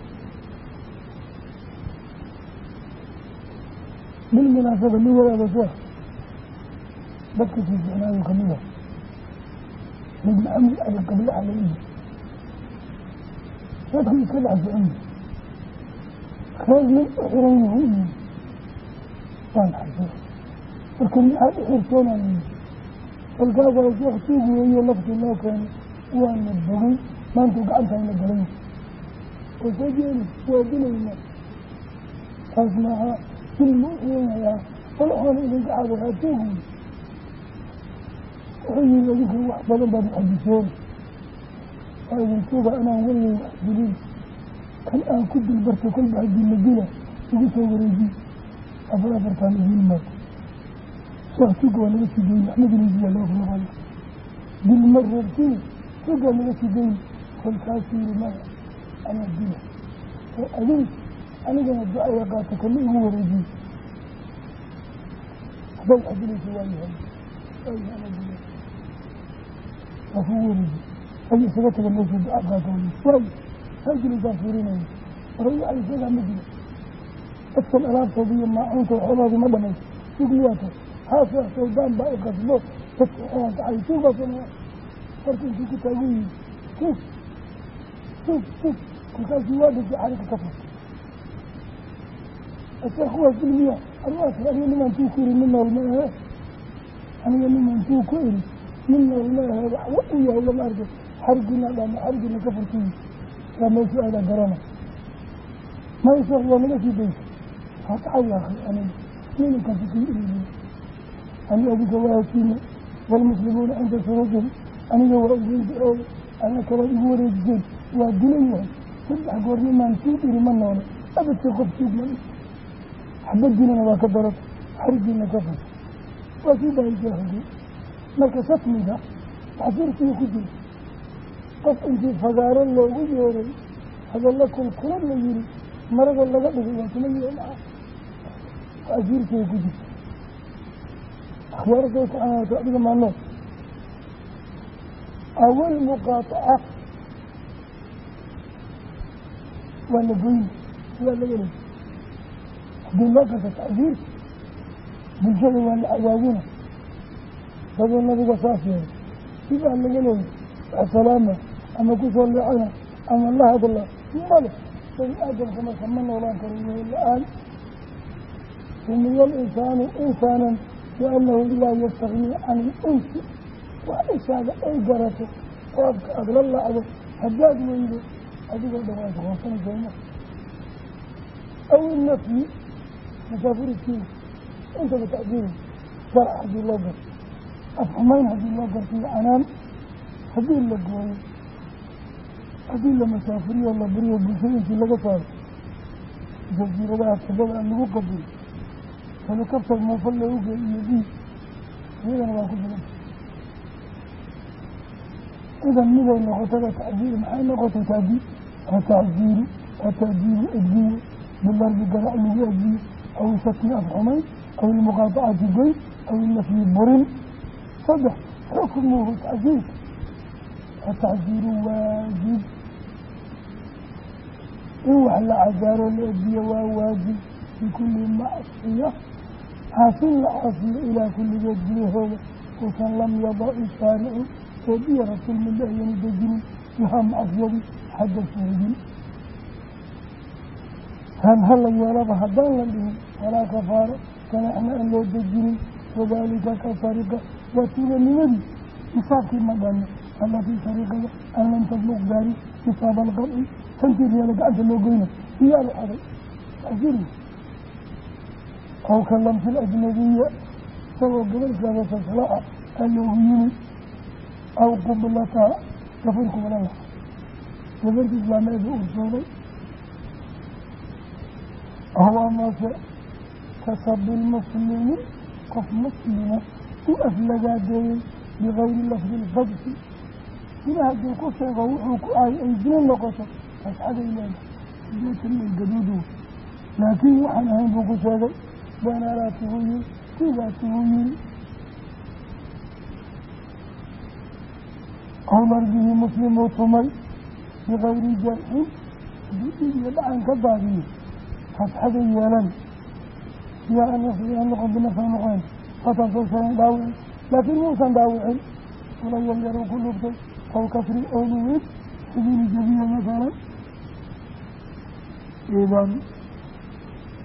bilmunaasaba nin wadaada sheekh dadka sii ficnaayo ka mid ah mid maxamed ali qablaxa la yihi dadku iska dhex socon reer nin u xiran xasay marka maxaad u xirteenaan yii kolkaasaa sheekh tuug weeye laftii loo keenay waana bogay maantuu gacantayna galay. Oo soo jeeli waa dilayna taas maaha dilma u xiranyayaa qolaxoona idinka xadaraa tuug wey wuxuu yihi adinku wax badan baad xadiseen waa idin tuuga anaan weligay wax dilin kan aan ku dilbarto kolba haddii la dila igu soo wareejiy afar afartaan tuuga waa naga sii geyn axmedinisiya loo kulaqayo dilma reebtiin tuugaa naga sii geyn kolkaasuu yihi maya anaa dila oo adin anigana ducaya qaata kana igu wareejiy haddaad xadilaysa waa yahay waa yahay anaa dila waa ku wareeji ay isaga taga meesha duca qaata waay hajilisaa fiirinaya waray waxay isagaa ma jiro dadkan alaabtooda iyo maacuunta waxoodaadi ma dhamayso haasheekh shaydaan baa iqasbo dadka waxaa kacay suugaasana marka intuu ku taagu yihi suf suf suf kolkaasuu waa dhintay xarika ka fur asheekh waa silmiya arwaasa aniga nimaan tuu ku iri nin nool ma ahe aniga nimaan tuu ku iri nin nool ma ahe waxba u yahay lama arko. Xarigiina dhama xarigiina ka furtiyi yaa meeshu aadaa garana. Ma sheekh waa naga sii daysa hataxay akhi aniga ani adiga waakiina waalmuslimuuna cinda shuruudihim aniga waa idin ducooda alla kalaad igu wareejiseen waa dilan yahay saddex goor nimaan sii dhiri ma noole abadkii qof siig ma xabadiinana waa ka darata xarigiina ka fur waa sii dahay sheekhi marka satmiga taxsiirkiiu ku jira qof intii fagaaro loogu yeeray hadalla kulkula la yiri marada laga dhigay waa kuma yeelaa taxsiirkiiay ku jirta akhyaarday ku canaata adiga maanoo awal muqaataca waa la goyni waa laga haddii loo garta tacdiir bulshada waa la cadaadina daduu nabiga saas yeelay sibaa laga leeyay waxsalaama ama ku soo leexana ama la hadla male bani aadamka marka ma noolaan karo la'aan sumiya alinsaanu insaanan liannahu laa yastaknii can ilinsi wax ishaada ay garato oo afka aada la lacdo haddaad weydo adigoo dhan waad hoosanaysayma aw inafyi masaafuriskiina intaba tacdiiri sharc haddii loo garto afxumayn haddii loo gartiyo canaan haddii la gooyo haddii la masaafuriyo la buriyo bulshooyinkii laga saaro jasiiradaha tabada aan lagu qabin helikabtar muufal loogu geey iyo diig iyadana waa ku filan idan miday noqotada tacdiir? Maxay noqotay taadiir atacdiiru atacdiiru edgiye bilarbi garac lagu edgiyo aw isatmi afxumayn aw ilmuqaatacati goyn aw inafyi burin saddex xukmuhu tacdiir. Atacdiiru waajib. In wax la cadaaro la edgiyo waa waajib. Bikulli macsiya caasin la caasiyo ilaa kulligeed gudahooda usan lam yadaci shaaricu eebiya rasuul midla ayanu dejinin lahaa macsiyadii xagga soodin han hala yeelaba haddaan la dhihin walaa kafaaro ganaxna aan loo dejinin wadaalika ka sariqa waa tuuganimadii nisaabkii ma dhano allatii sariqada an lam tabluq gaari nisaaba alqabci santii riyaala gacanta loo goyna iyaa la xaday ajiri aw ka lamsi ajnabiya isagoo gabalkaada saslaa aa loogu yimid aw qublataha gafarku wala laha gabarka islaameeda ursooday aw amase kasabi lmuslimi qof muslima u aflagaadeeyey bigayri lafdi lqadfi sida haddii ku sheego wuxuu ku ahay ay dina noqoto asxaday leedahay sideetan gaduudu? Laakiin waxaan ahayn buu ku sheegay beenaalaatuhu yiri sidaasuhu yiri aw larbihi muslimuu tumay bigayri jarxin haddii dhiig iyo dhacan ka daadiyo fasxaday yeelan. Yaa nafsiga noqon. Binafsa noqon fatasoosayan dhaawicin laakiin muusan dhaawicin walayan yaru ku lugtay aw kasri owluweyn sibiili jabiya masalan idan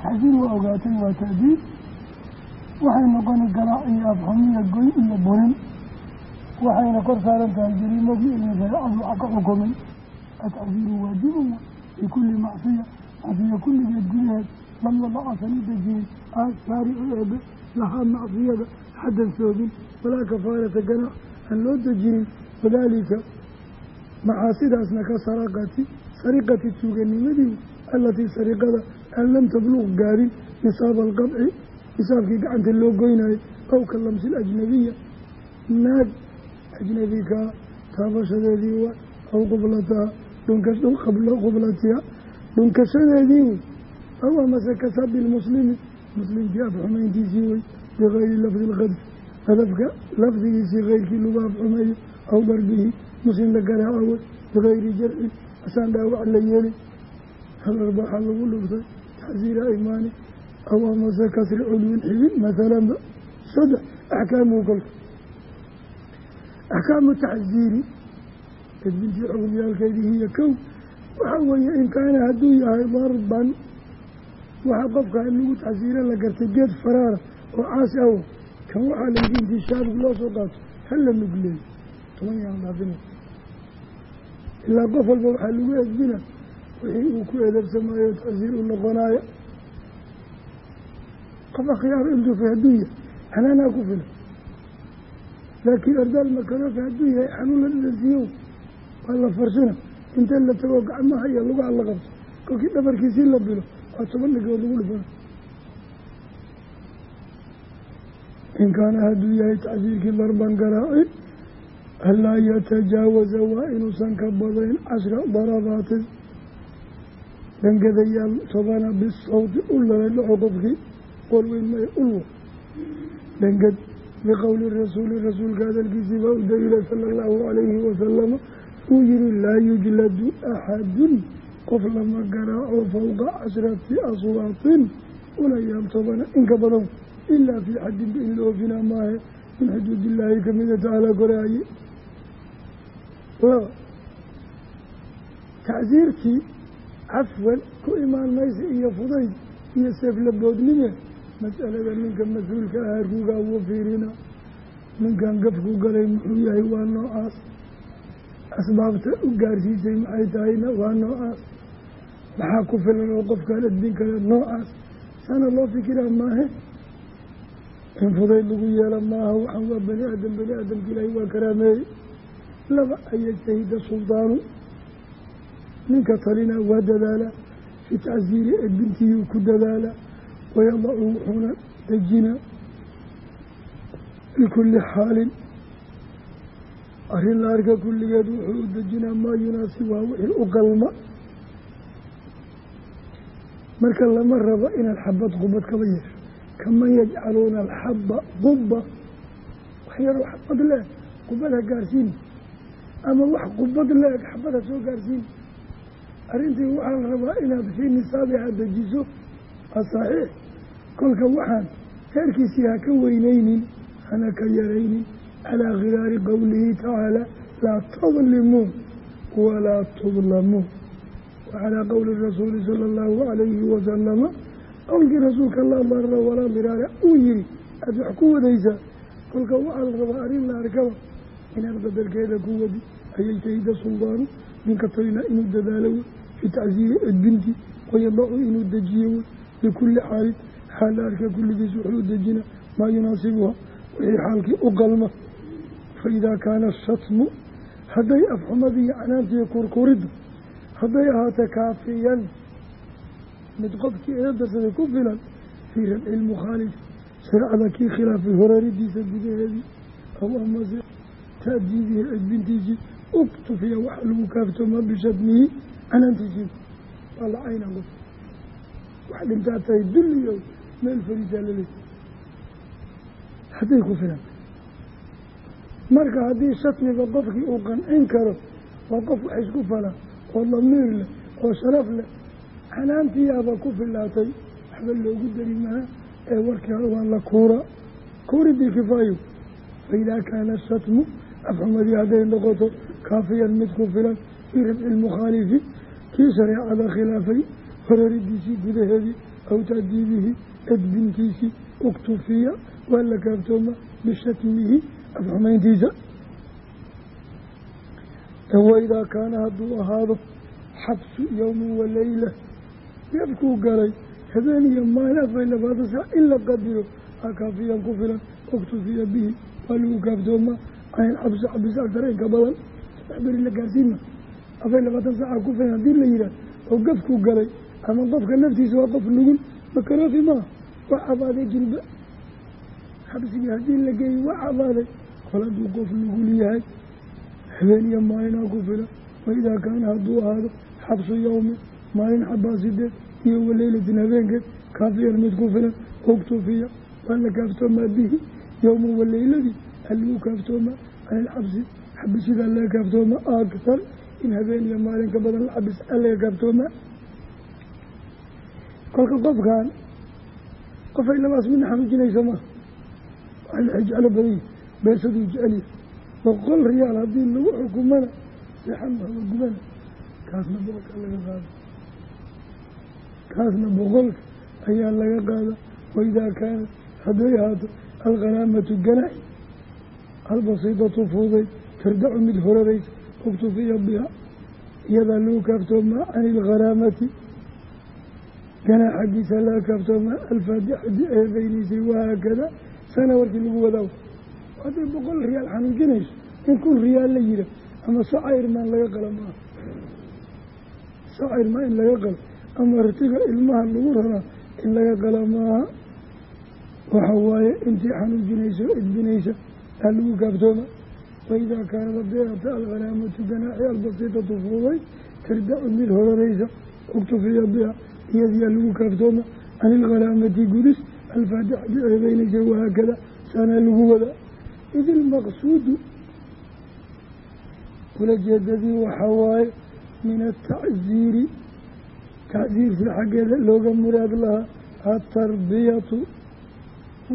taxsiir waa ogaatay waa ta'diib waxay noqoni garaac iyo afxumiya goy iyo burin waxayna kor saaran tahay jariimadii ilmi shareecadu waxa ka xukumay atacdiiru waajibun bikulli macsiya macsiya kulligeed gudaheed lam yadacasani dejinin shaaricu eebe lahaa macsiyada xaddan soogin walaa kafaarata ganaac aan loo dejinin wadaalika macaasidaasna ka saraqati sariqati tuuganimadii allatii sariqada an lam tabluq gaarin nisaaba alqabci nisaabkii gacanta loo goynayo aw ka lamsi ajnabiya naag ajnabikaa taabashadeedii wa aw qublataha dhunkas qublatiha dhunkashadeedii aw amase kasabi lmuslimi muslimkii afxumayntiisii wey bigayri lafdi lqadfi qadafka lafdigiisii keyrkii lagu afxumeeyo aw darbihi muslim la garaaca wey bigayri jarcin asaan dhaawac la yeelin. Hal arbaaxa lagu dhugtay taxsiira imaani aw amase kasri culwin xibin masalanba saddex axkaamuhu kolka axkaamu taxsiiri edbintii xugmiyaalkeedii hiya kow waxa weeye in kaana hadduu yahay darban waxaa qofka in lagu tacsiira la gartay geed faraara oo caasi awa kan waxaa layidhi intii shaabig loo soo qaato hala nugleeyo toban yaan ilaa qof walba waxaa lagu edbina wixii uu ku edabsamaayo tacsiir u noqonaayo. Qof akhyaar ildufe hadduu yahay xanaanaa ku filan. Laakiin ardaal makaroofe hadduu yahay xanuun la dhidasiiyo waa la farsina. Inta la tago gacmaha iyo lugaha la qabto. Kolkii dhabarkiisii la bilo waa toban dhigood lagu dhifana in kaana hadduu yahay tacsiirkii darban garaacin anlaa yatajaawaza waa inuusan ka badayn cashra darabaatin dangadayaal tobana bisawti ul lala dhaco qofkii qorweyn mae ulwa. Dangad biqowli rasuuli rasuulka hadalkiisii baa u daliila sala allahu calayhi wasalama uu yihi laa yujladu axadun qof lama garaaco fowqa cashrati aswaatin ulayaal tobana inka badan ilaa fii xaddin ba in la oofinaa maahe min xuduudillaahi kamida tacaala koraaye laba tacsiirtii cafwan ku imaan maysa iyo fudayd iyo seeflaboodnime mas'alada ninka mas'uulka ahaa ruugaa wuu fiirina ninkan gafku galay muxuu yahay waa noocaas asbaabta u gaarsiisay maxay tahayna waa noocaas maxaa ku filan oo qofkaan edbin kale noocaas sana loo fikiraa maahe in fudayd lagu yeelo maaha waxaan waa bani aadam bani aadamka ilaahay waa karaameeyey laba ayajtahida suldaanu ninka talina waa dadaala. Fi tacsiiri edbintiiyuu ku dadaala. Wayadacu wuxuuna dejina. Bikulli xaalin. Arrin la arka kulligeed wuxuu u dejinaa maa yunaasibuha wixii u qalma. Marka lama rabo inaad xabad qubad kaba yeesho. Kaman yajcaluuna alxaba quba wax yaroo xabad le-eg qubad ha gaarsiin. Ama wax qubad le-eg xabad ha soo gaarsiin arrintii waxaa la rabaa inaad fii nisaabiha dejiso. Waa saxiix. Kolka waxaan heerkiisii ha ka weyneynin hana ka yaraynin. Calaa khilaari qowlihi tacaala laa tadlimuun walaa tudlamuun wa calaa qowli rasuuli sala allahu calayhi wasalama qowlkii rasuulka laa darara walaa diraara. Uu yihi aada wax ku wadaysaa kolka waxaa la rabaa arrin la arkaba inaad qadarkeeda ku wadi ayajtahida suldaanu ninka talina inuu dadaalo fii tacsiiri edbintii wayadacu inuu dejiyo wey bikulli xaalin xaal arka kulligiis wuxuu dejina maa yunaasibuha wixii xaalkii u qalma fa idaa kaana ashatmu hadday afxumadii canaantiiyo kurkuridda hadday ahaato kaafiyan mid qofkii eeda darsaday ku filan fii radci lmukhaalif sharcada kii khilaafay horaridiisa gudaheedii aw amase ta'diibihi edbintiisii uktufiya waxa lagu kaaftoomaa bishatmihi canaantiisii waa la cayna qof wax dhintaa tahay dulliyo meel fariisaa laleey hadday ku filan marka haddii shatmiga qofkii uu qancin karo waa qof wax isku fala oo damiir leh oo sharaf leh xanaantiyaaba ku filaatay waxba loogu dari maha ee warkaa waa la kuura kuuridii kifaayo faidaa kaana shatmu afxumadii hadday noqoto kaafiyan mid ku filan fii rafci lmukhaalifi kii shareecada khilaafay horaridiisii gudaheedii aw taadiibihi edbintiisii uktufiya waa la kaaftooma bishatmihi afxumayntiisa waidaa kaana hadduu ahaado xabsu yowmin waleyla yafkuu galay habeen iyo maalin afar labaatan saac in la qadiro aa kaafiyan ku filan uktufiya bihi waa lagu kaaftoomaa cayn xabsi xabis badan beri la afar labaatan saaca ku filan haddii la yidhaah oo gafkuu galay ama qofka naftiisa waa qof nugul makaroofi maaha waa cabaaday jilba xabsigii haddii la geeyey waa cabaaday. Kol hadduu qof nugul yahay habeen iyo maalinaa ku filan waidaa kaana hadduu ahaado xabsu yowmin maalin xabaa sideed iyo waleylatin habeenkeed kaafiyan mid ku filan uktufiya waa la kaaftoomaa bihi yowman waleyladii alagu kaaftoomaa? Can ilxabsi xabisidaa laga kaaftoomaa? Aktar in habeen iyo maalin ka badan xabis a laga kaaftoomaa kolka qofkan qofay labaas midna xanuujinayso maa waa la jeclo badanya beesaduu jecelya boqol riyaal haddii lagu xukumana sixan waxba gubana kaasna boqolka laga qaada kaasna boqolka ayaa laga qaada. Waidaa kaanat hadday ahaato alkhanaamatu ganaxi albasiidatu fuuday tardacu mid horaraysa uktufiya biha iyadaa lagu kaaftoomaa cani ilkharaamati ganaax xaggiisa laga kaaftoomaa alfaatixadi ee beynaysay wahaakada sana warkii lagu wadaa hadday boqol riyaal xanuujinayso in kun riyaal la yidha ama sacayr maan laga qala maaha sacayr maa in laga qalo ama artiga ilmaha lagu raraa in laga qala maaha waxa waaye intii xanuujinayso edbinaysa aa lagu kaaftooma waidaa kaanad adeata alkhanaamatu ganaaxi albasiitatu fuuday tardacu mid horaraysa uktufiya biha iyadiyaa lagu kaaftooma can ilkhanaamati gudis alfaatixati eebeynaysa wahaakada saanaa lagu wadaa id ilmaqsuudu ulajeedadii waxaa waaye min atacziiri tacziirkii xaggeeda looga muraad lahaa atarbiyatu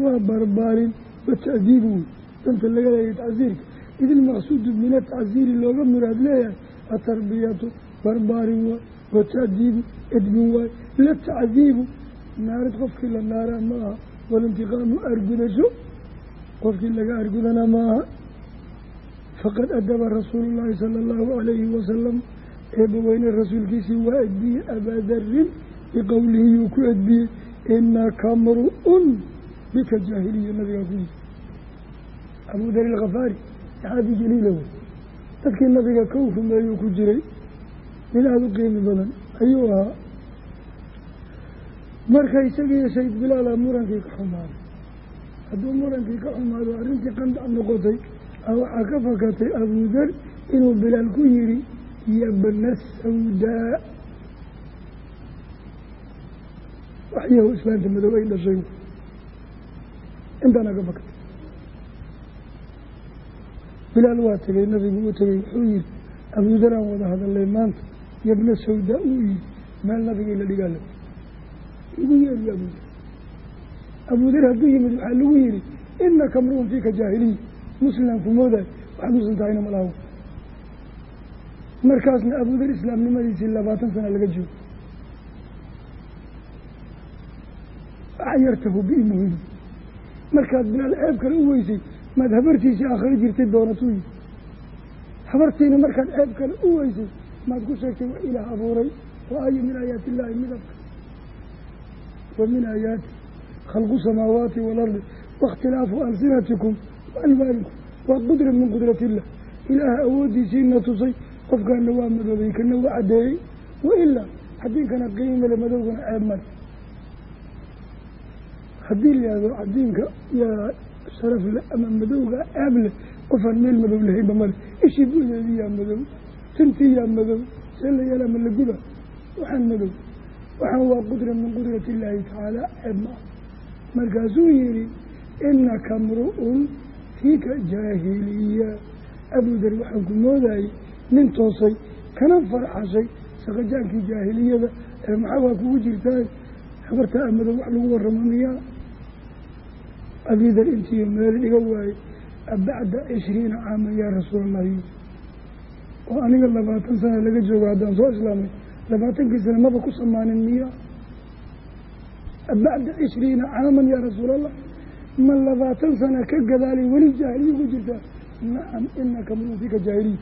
waa barbaarin wata'diibu wey danta laga leeyahay tacziirka id ilmaqsuudu min atacziiri looga muraad leeyahay atarbiyatu barbaarin waay wata'diibu edbin waay la tacdiibu naarid qofkii la naaraa ma aha walintiqaamu argudasho qofkii laga argudana ma aha. Faqad adaba rasuulu llaahi sala allahu calayhi wasalam eebbaweyne rasuulkiisii waa edbiyey abaadarin biqowlihi yuu ku edbiyey inaka mru-un bika jaahiliya nabigaa ku yiri abuu dar saxaabi jaliila wey. Dadkii nabiga kow rumeeyuu ku jiray nin aada u qiimi badan ayuu ahaa. Marka isagiiyo sayd bilaala murankii ka xumaaday hadduu murankii ka xumaado arrintii qandac noqotay a waxaa ka fakatay abudar inuu bilaal ku yidhi yabna sawdaa waxyahu islaanta madow ay dhashay. Intaana ka fakatay bilaal waa tegay nabigu u tegay wuxuu yihi abudar aan wada hadalay maanta yabna sawdaa uu yihi meel nabigii la dhigaala igu yeeriyo abudar abudar hadduu yimid waxaa lagu yihi inaka mruun fiika jaahiliya muslimaan ku moodayo waxaad musan tahayna malaha markaasna abudar islaamnimadiisii labaatan sana laga joogo. Acyartahu biimuhidi markaad bilaal ceeb kale u weysay maad habartiisii aakhiro jirtay doonatuu yihi habartiina markaad ceeb kale u weysay maad ku sheegtay wax ilaah abuuray wa ayo min aayaati illaahi midabka wa min aayaati khalqu samaawaati waalardi waاkhtilaafu alsinatikum waalwaanikum waa qudra min qudrati illah ilaaha awooddiisiina tusay qofkaana waa madoobay kana waa caddeeyey. Wailaa cadiinkana qiimale madowgana ceeb male haddii la yihahdo cadiinka yaa sharaf leh ama madowga ceeb leh qofaan meel madow lahaynba male ishii budeedii yaa madow tintii yaa madow see la yeelaa ma la guda waxaan madow waxaan waa qudra min qudrati illaahi tacaala ceeb ma ah markaasuu yihi inaka mru-un fiika jaahiliya abudar waxaan ku moodayey nin toosay kana farxashay saqajaankii jaahiliyada ee maxaa waa kugu jirtaa habartaa amadow wax lagu warramo miyaa abidar intii meel dhiga waaye bacda cishriina caaman yaa rasuul allahi oo aniga labaatan sana laga joogo haddaan soo islaamay labaatankii sana maba ku samaanin miyaa bacda cishriina caaman yaa rasuul allah ma labaatan sana ka gadaalay weli jaahiliya ku jirtaa nacam inaka mrun fika jaahiliya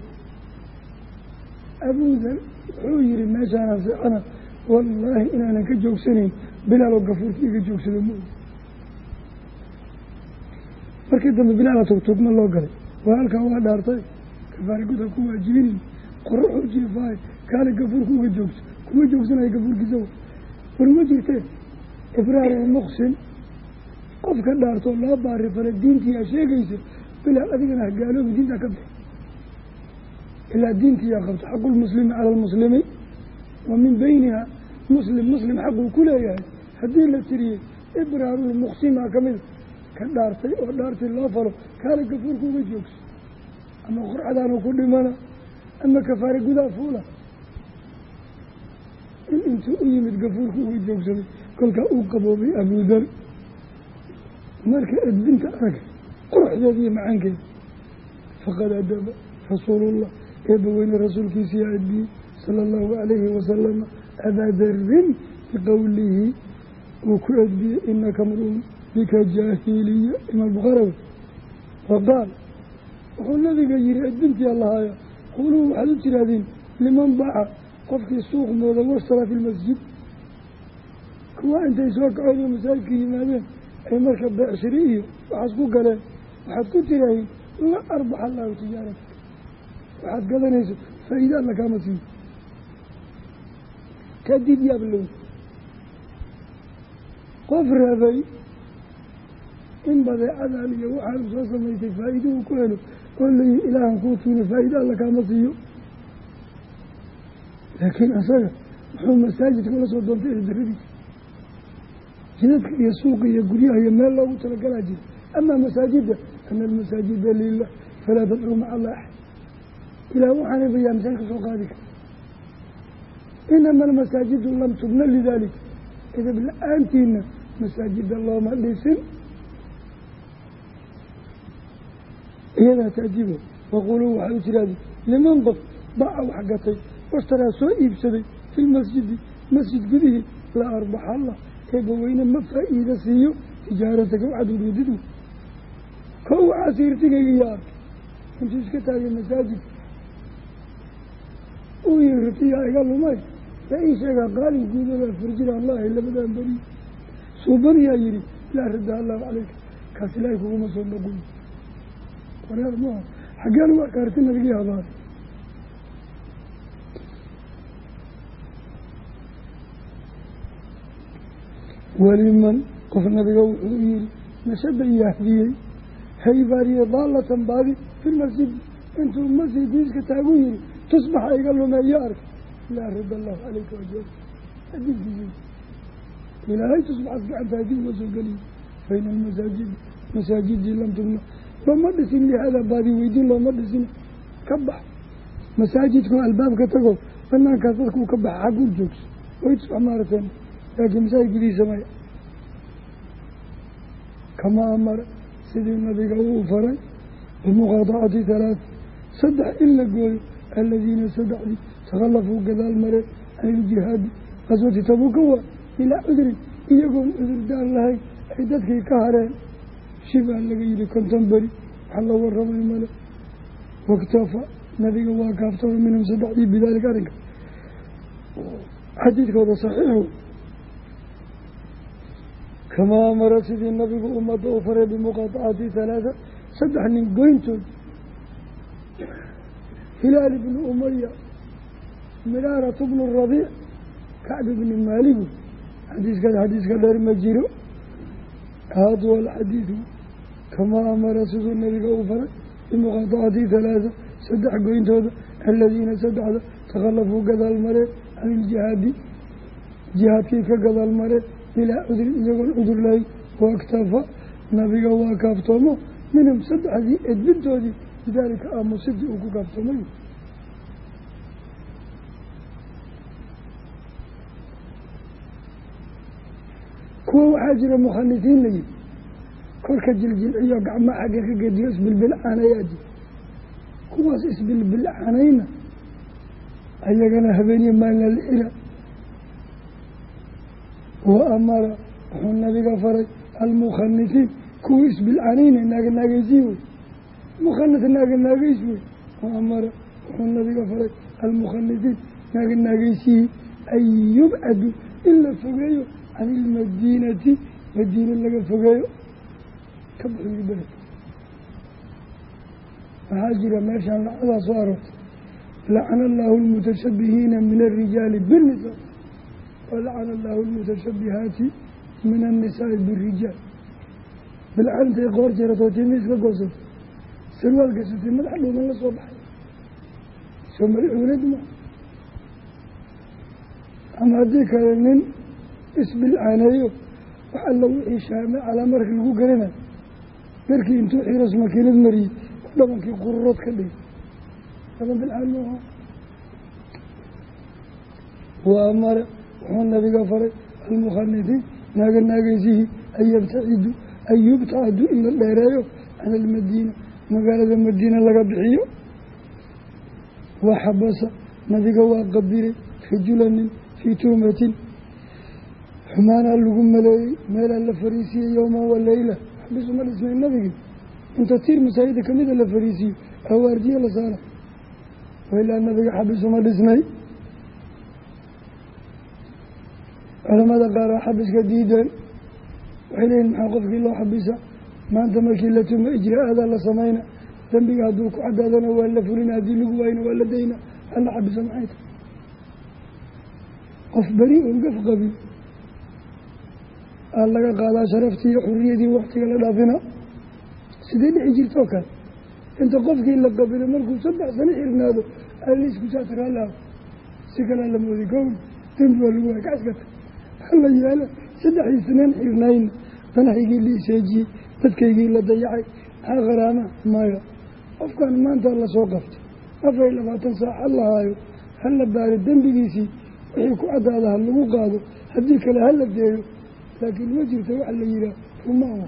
abudar wuxuu yihi meeshaana seexana wallaahi inaanan ka joogsanayn bilaaloo gafuurka iga joogsado ma markii dambe bilaala tugtugma loo galay. Waa halkaa waa dhaartay. Kafaari guda ku waajibinin qoraxu jiifaay kaale gafuurka uga joogso kuma joogsanaya gafuurkiisa warma jirtee ibraarulmuqsin qofka dhaartoo loo baari fale diintiyaa sheegaysa bilaal adigana hagaaloobi diintaa ka bixi. Ilaa diintiyaa qabto xaqulmuslimi cala almuslimi wa min beyniha muslim muslim xaquu ku leeyahay. Haddii la tiriyey ibraarulmuqsimaa ka mida ka dhaartay oo dhaartii loo falo kaale gafuurka uga joogso. Ama qorcadaanu ku dhimana ama kafaare gudaa fuula. In intuu u yimid gafuurka uga joogsaday kolkaa uu qaboobay abudar marka edbinta arag quruxdeeda iyo macaankeeda faqad adaba rasuulullah eebbaweyne rasuulkiisiiyaa edbiyey sala allahu calayhi wasalama abadarin biqowlihi uu ku edbiyey inaka mruun bika jaahiliya imaam bukhaarawi wa qaal wuxuu nabiga yihi edbintii allahaaya quuluhu waxaad u tiraahdiin liman baca qofkii suuq mooda washtara fi lmasjid kuwa intay soo kacood oo masaajidka yimaadeen ay marka beecshiri iyo waxaas ku galeen waxaad ku tiraahiin la arbax allahu tijaaratak waxaad gadanayso faa-iida alla kaama siiyo kadib yaablow qof rabay in badeecadan iyo waxaa u soo samaysay faa-iida uu ku helo layihi ilaahan kuu tuuna faa-iida alla kaama siiyo. Laakiin isaga muxuu masaajidka ula soo doontay eedaradiisa jidadka iyo suuqa iyo guryaha iyo meel loogu talagalaa jira. Amaa masaajida ana almasaajida lilah falaa tadcuu maca allah. Axad ilaah waxaanay bayaa misal ka soo qaadi kara inama almasaajidu lam tubna lidalik. Idab la'aantiina masaajida looma dhisin iyadaa taajiibo. Waquluu waxay u tiraahdi liman qof baca wax gatay washtaraa soo iibsaday fi lmasjidi masjid gudihii la arbaxa allah eebbaweyne ma faa-iida siiyo tijaarataka waxaad udwadidu ko waxaa siirtigayga iyo arkay intuu iska taagay masaajid uu yihi ritiyaa iga lumay la ii sheegaa qaalin guudabaa furjira allahi labadan beri. Suubaniyaa yihi laa radda allahu caleyka kaas ilaahay kuguma soo noqoy wareer maaha xaggee lagu arka arti nabigii habaaray weliman qof nabiga wuxuu yihi nashada yahdiyey haybaariye daalatan baadi fi lmasjid intuu masjidkiiska taagu yihi tusbaxa iga lumeeyo arka laa rad allahu caleyka waja adinkiisi ilaahay tusbaxaad gacanta adin uma soo geliyo bayna almasaajidi masaajidii lam tubna looma dhisin lihaada baadi weydiin looma dhisin. Ka bax. Masaajidkoo albaabka tago banaankaas dadkuu ka baxa xag u joogso. Way tusbax maarateen laakiin masaajid gudihiisa maya kama amara sidii nabiga uu faray bimuqaadacati halaat saddex in la gooyo aladiina saddexdii takhallafuu gadaal mareen can iljihaadi qaswati tabuuka waa ilaa cudrin. Iyagoon lahayn ay dadkii ka hareen shibaa laga yihi konton beri wax la waramay male. Waktafa nabiga waa kaaftamay minhum saddexdii bidaalika arrinka. Xadiidkooda saxiixu. Kamaa amara sidii nabigu ummadda u faray bimuqaatacati halaatha saddex nin goyntood. Hilaal ibnu umaya miraarat bnu rabiic kacb ibni maaligu. Xadiiskaas xadiiska dheer ma jiro. Haadwal xadiidu kamaa amara siduu nabiga u faray bimuqaatacati halaatha saddex goyntooda aladiina saddexda takhallafuu gadaal mareen can iljihaadi jihaadkii ka gadaal mareen bilaa cudrin iyagoon cudur lahayn waaktafa nabiga waa kaaftoomo minhum saddexdii edbintoodii bidaalika aamusidii uu ku kaaftoomay kuwa waxaa jira mukhanisiin layihi korka jiljilciyo gacma xagga ka gediyo isbilbilcaanayaa jira kuwaas isbilbilcaanayna ayagana habeeniye maalna lixira wa amara wuxuu nabiga faray almukhanisiin kuwa isbilcanayna naaganaagaysiin wey. Mukhanis naaganaagays wey. Wa amara wuxuu nabiga faray almukhanisiin naaganaagaysiyi an yubcadu in la fogeeyo can ilmadiinati madiina laga fogeeyo ka baxuyi beled waxaa jira meeshaan lacadaa soo aroortay lacana allaahu almutashabihiina min alrijaali binnisaa walacana allaahu almutashabihaati min annisaai birijaal bilcantay qoor jeeratoo timiis ka goosatay sarwaal gasatay madax dhuuban la soo baxay. Soo madaxweynad ma. Ama haddii kale nin isbilcaaneeyo wax alla wixii shaame calaa marka lagu garanayo markii intuu xiras makiinad mariyey dhabankii qururood ka dhigay. Laba bilcaan maaha wa amara wuxuu nabiga faray almukhanisiin naaga naagaysihi an yabtacidu an yubtacadu in la dheereeyo can almadiina magaalada madiina laga bixiyo. Waxabasa nabiga waa qabilay rajulanin fii tuhmatin xumaanaa lagu maleeyey meelaa la fariisiyey yowman wa leyla xabisuma dhisnay nabigii inta tiir masaajida kamida la fariisiyo awaardiye la saara wailaa nabiga xabisuma dhisnay culamada qaar aa xabiska diideen waxay leeyihiin maxaa qofkii loo xabisa maanta markii la tuma ijraa-ada la samayna dembiga hadduu ku cadaadana waa la fulina haddii lagu waayna waa la dayna hala xabisa maxay qof beri oon gaf qabin aa laga qaadaa sharaftii iyo xuriyadii waktiga la dhaafina sidee dhici jirtoo kale? Inta qofkii la qabilo markuu saddex sano xirnaado aliisku saataraalaha si kalea la mooday gowr dembi waa lagu waay kaskata hala yaalla saddexdii sanaan xirnayn danaxigii la iseejiyey dadkaygii la dayacay maxaa qaraama maya. Qofkan maanta la soo qaftay afar labaatan saac ha lahaayo hala baaro dembigiisii wixii ku caddaada ha lagu qaado haddii kale hala deeyo laakiin ma jirto waxa la yihaah rumaan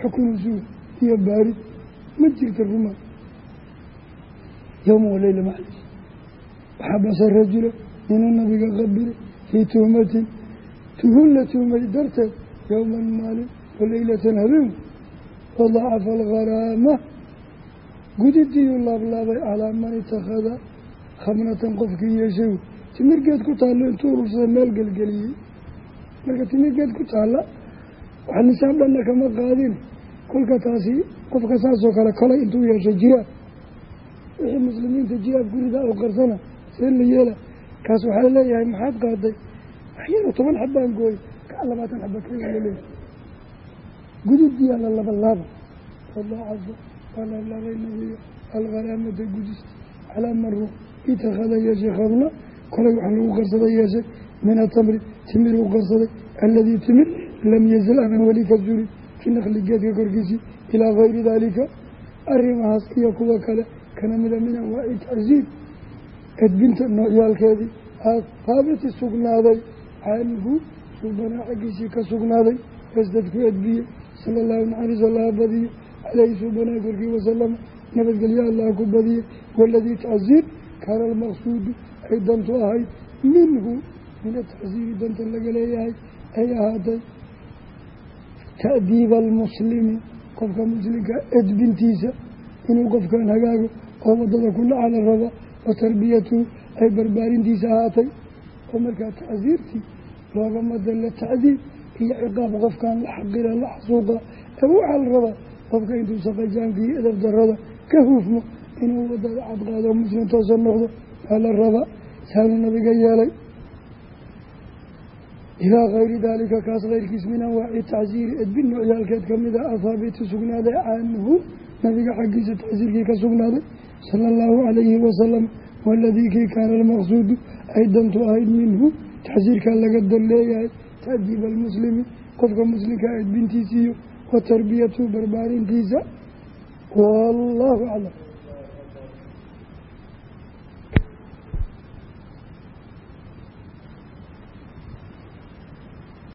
xukun usuul iyo baarid. Ma jirto rumaan yowma waleyla maclis waxaa basa rajula inuu nabiga qabilay fii tuhmatin. Tuhun la tuhmay darteed yowman maalin waleylatan habeen wadaacafa algharaama. Gudidiyuu laablaabay calaa man itakhada khamnatan qofkii yeeshay. Timirgeed ku taallo intuu urursada meel gelgeliyey marka timirgeed ku taalla wax nisaab dhanna kama qaadin. Kolka taasi qofka saasoo kale kolay intuu yeeshay jiraab wixii muslimiinta jiraab guridaa u qarsana see la yeela. Kaas waxaa leeyahay maxaad qaaday? Waxyaro toban xabbaan gooy ka labaatan xaba kala la leeyahay gudidiyaa la laba laaba wadaacasa waa laablaabay nabiga. Algharaamada gudista calaa man ruux itakhada yeeshay khamna kolay wax lagu qarsada yeeshay min atamri timir uu qarsaday. Alladii timir lam yazal aanan weli ka zurin fi nakli geedka korkiisii ilaa gayri daalika. Arrimahaas iyo kuwa kale kana mida min anwaaci tacsiib edbinta noocyaalkeedii haabiti sugnaaday canhu suubanaa xaggiisii ka sugnaaday wasdadku edbiyey. Sala allahu naxariis allaha badiyo caleyhi suubanaa korkii wasalama nabadgelyo allah ku badiyey waaladii tacsiib kaana almaqsuudu ay dantu ahayd minhu min atacsiiri danta laga leeyahay ay ahaatay ta'diiba almuslimi qofka muslimka edbintiisa inuu qofkan hagaago oo waddada ku dhaca la raba wa tarbiyatuhu ay barbaarintiisa ahaatay oo markaa tacsiirtii loogama dalla tacdiib iyo ciqaab qofkan la xaqira la xasuuqa ee waxaa la rabaa qofka intuu saqajaanka iyo edab darada ka huufmo inuu waddada cadqaado muslim toosan noqdo waa la rabaa saanu nabiga yeelay ilaa kayri daalika kaas keyrkiis min anwaaci tacsiiri edbin noocyaalkeed ka mid ah athaabiti sugnaaday canhu nabiga xaggiisa tacsiirkii ka sugnaaday sala allahu calayhi wasalam waaladii kii kaana almaqsuudu ay dantu ahayd minhu tacsiirkaa laga dan leeyahay ta'diiba almuslimi qofka muslimkaa edbintiisa iyo wa tarbiyatuhu barbaarintiisa wallahu aclam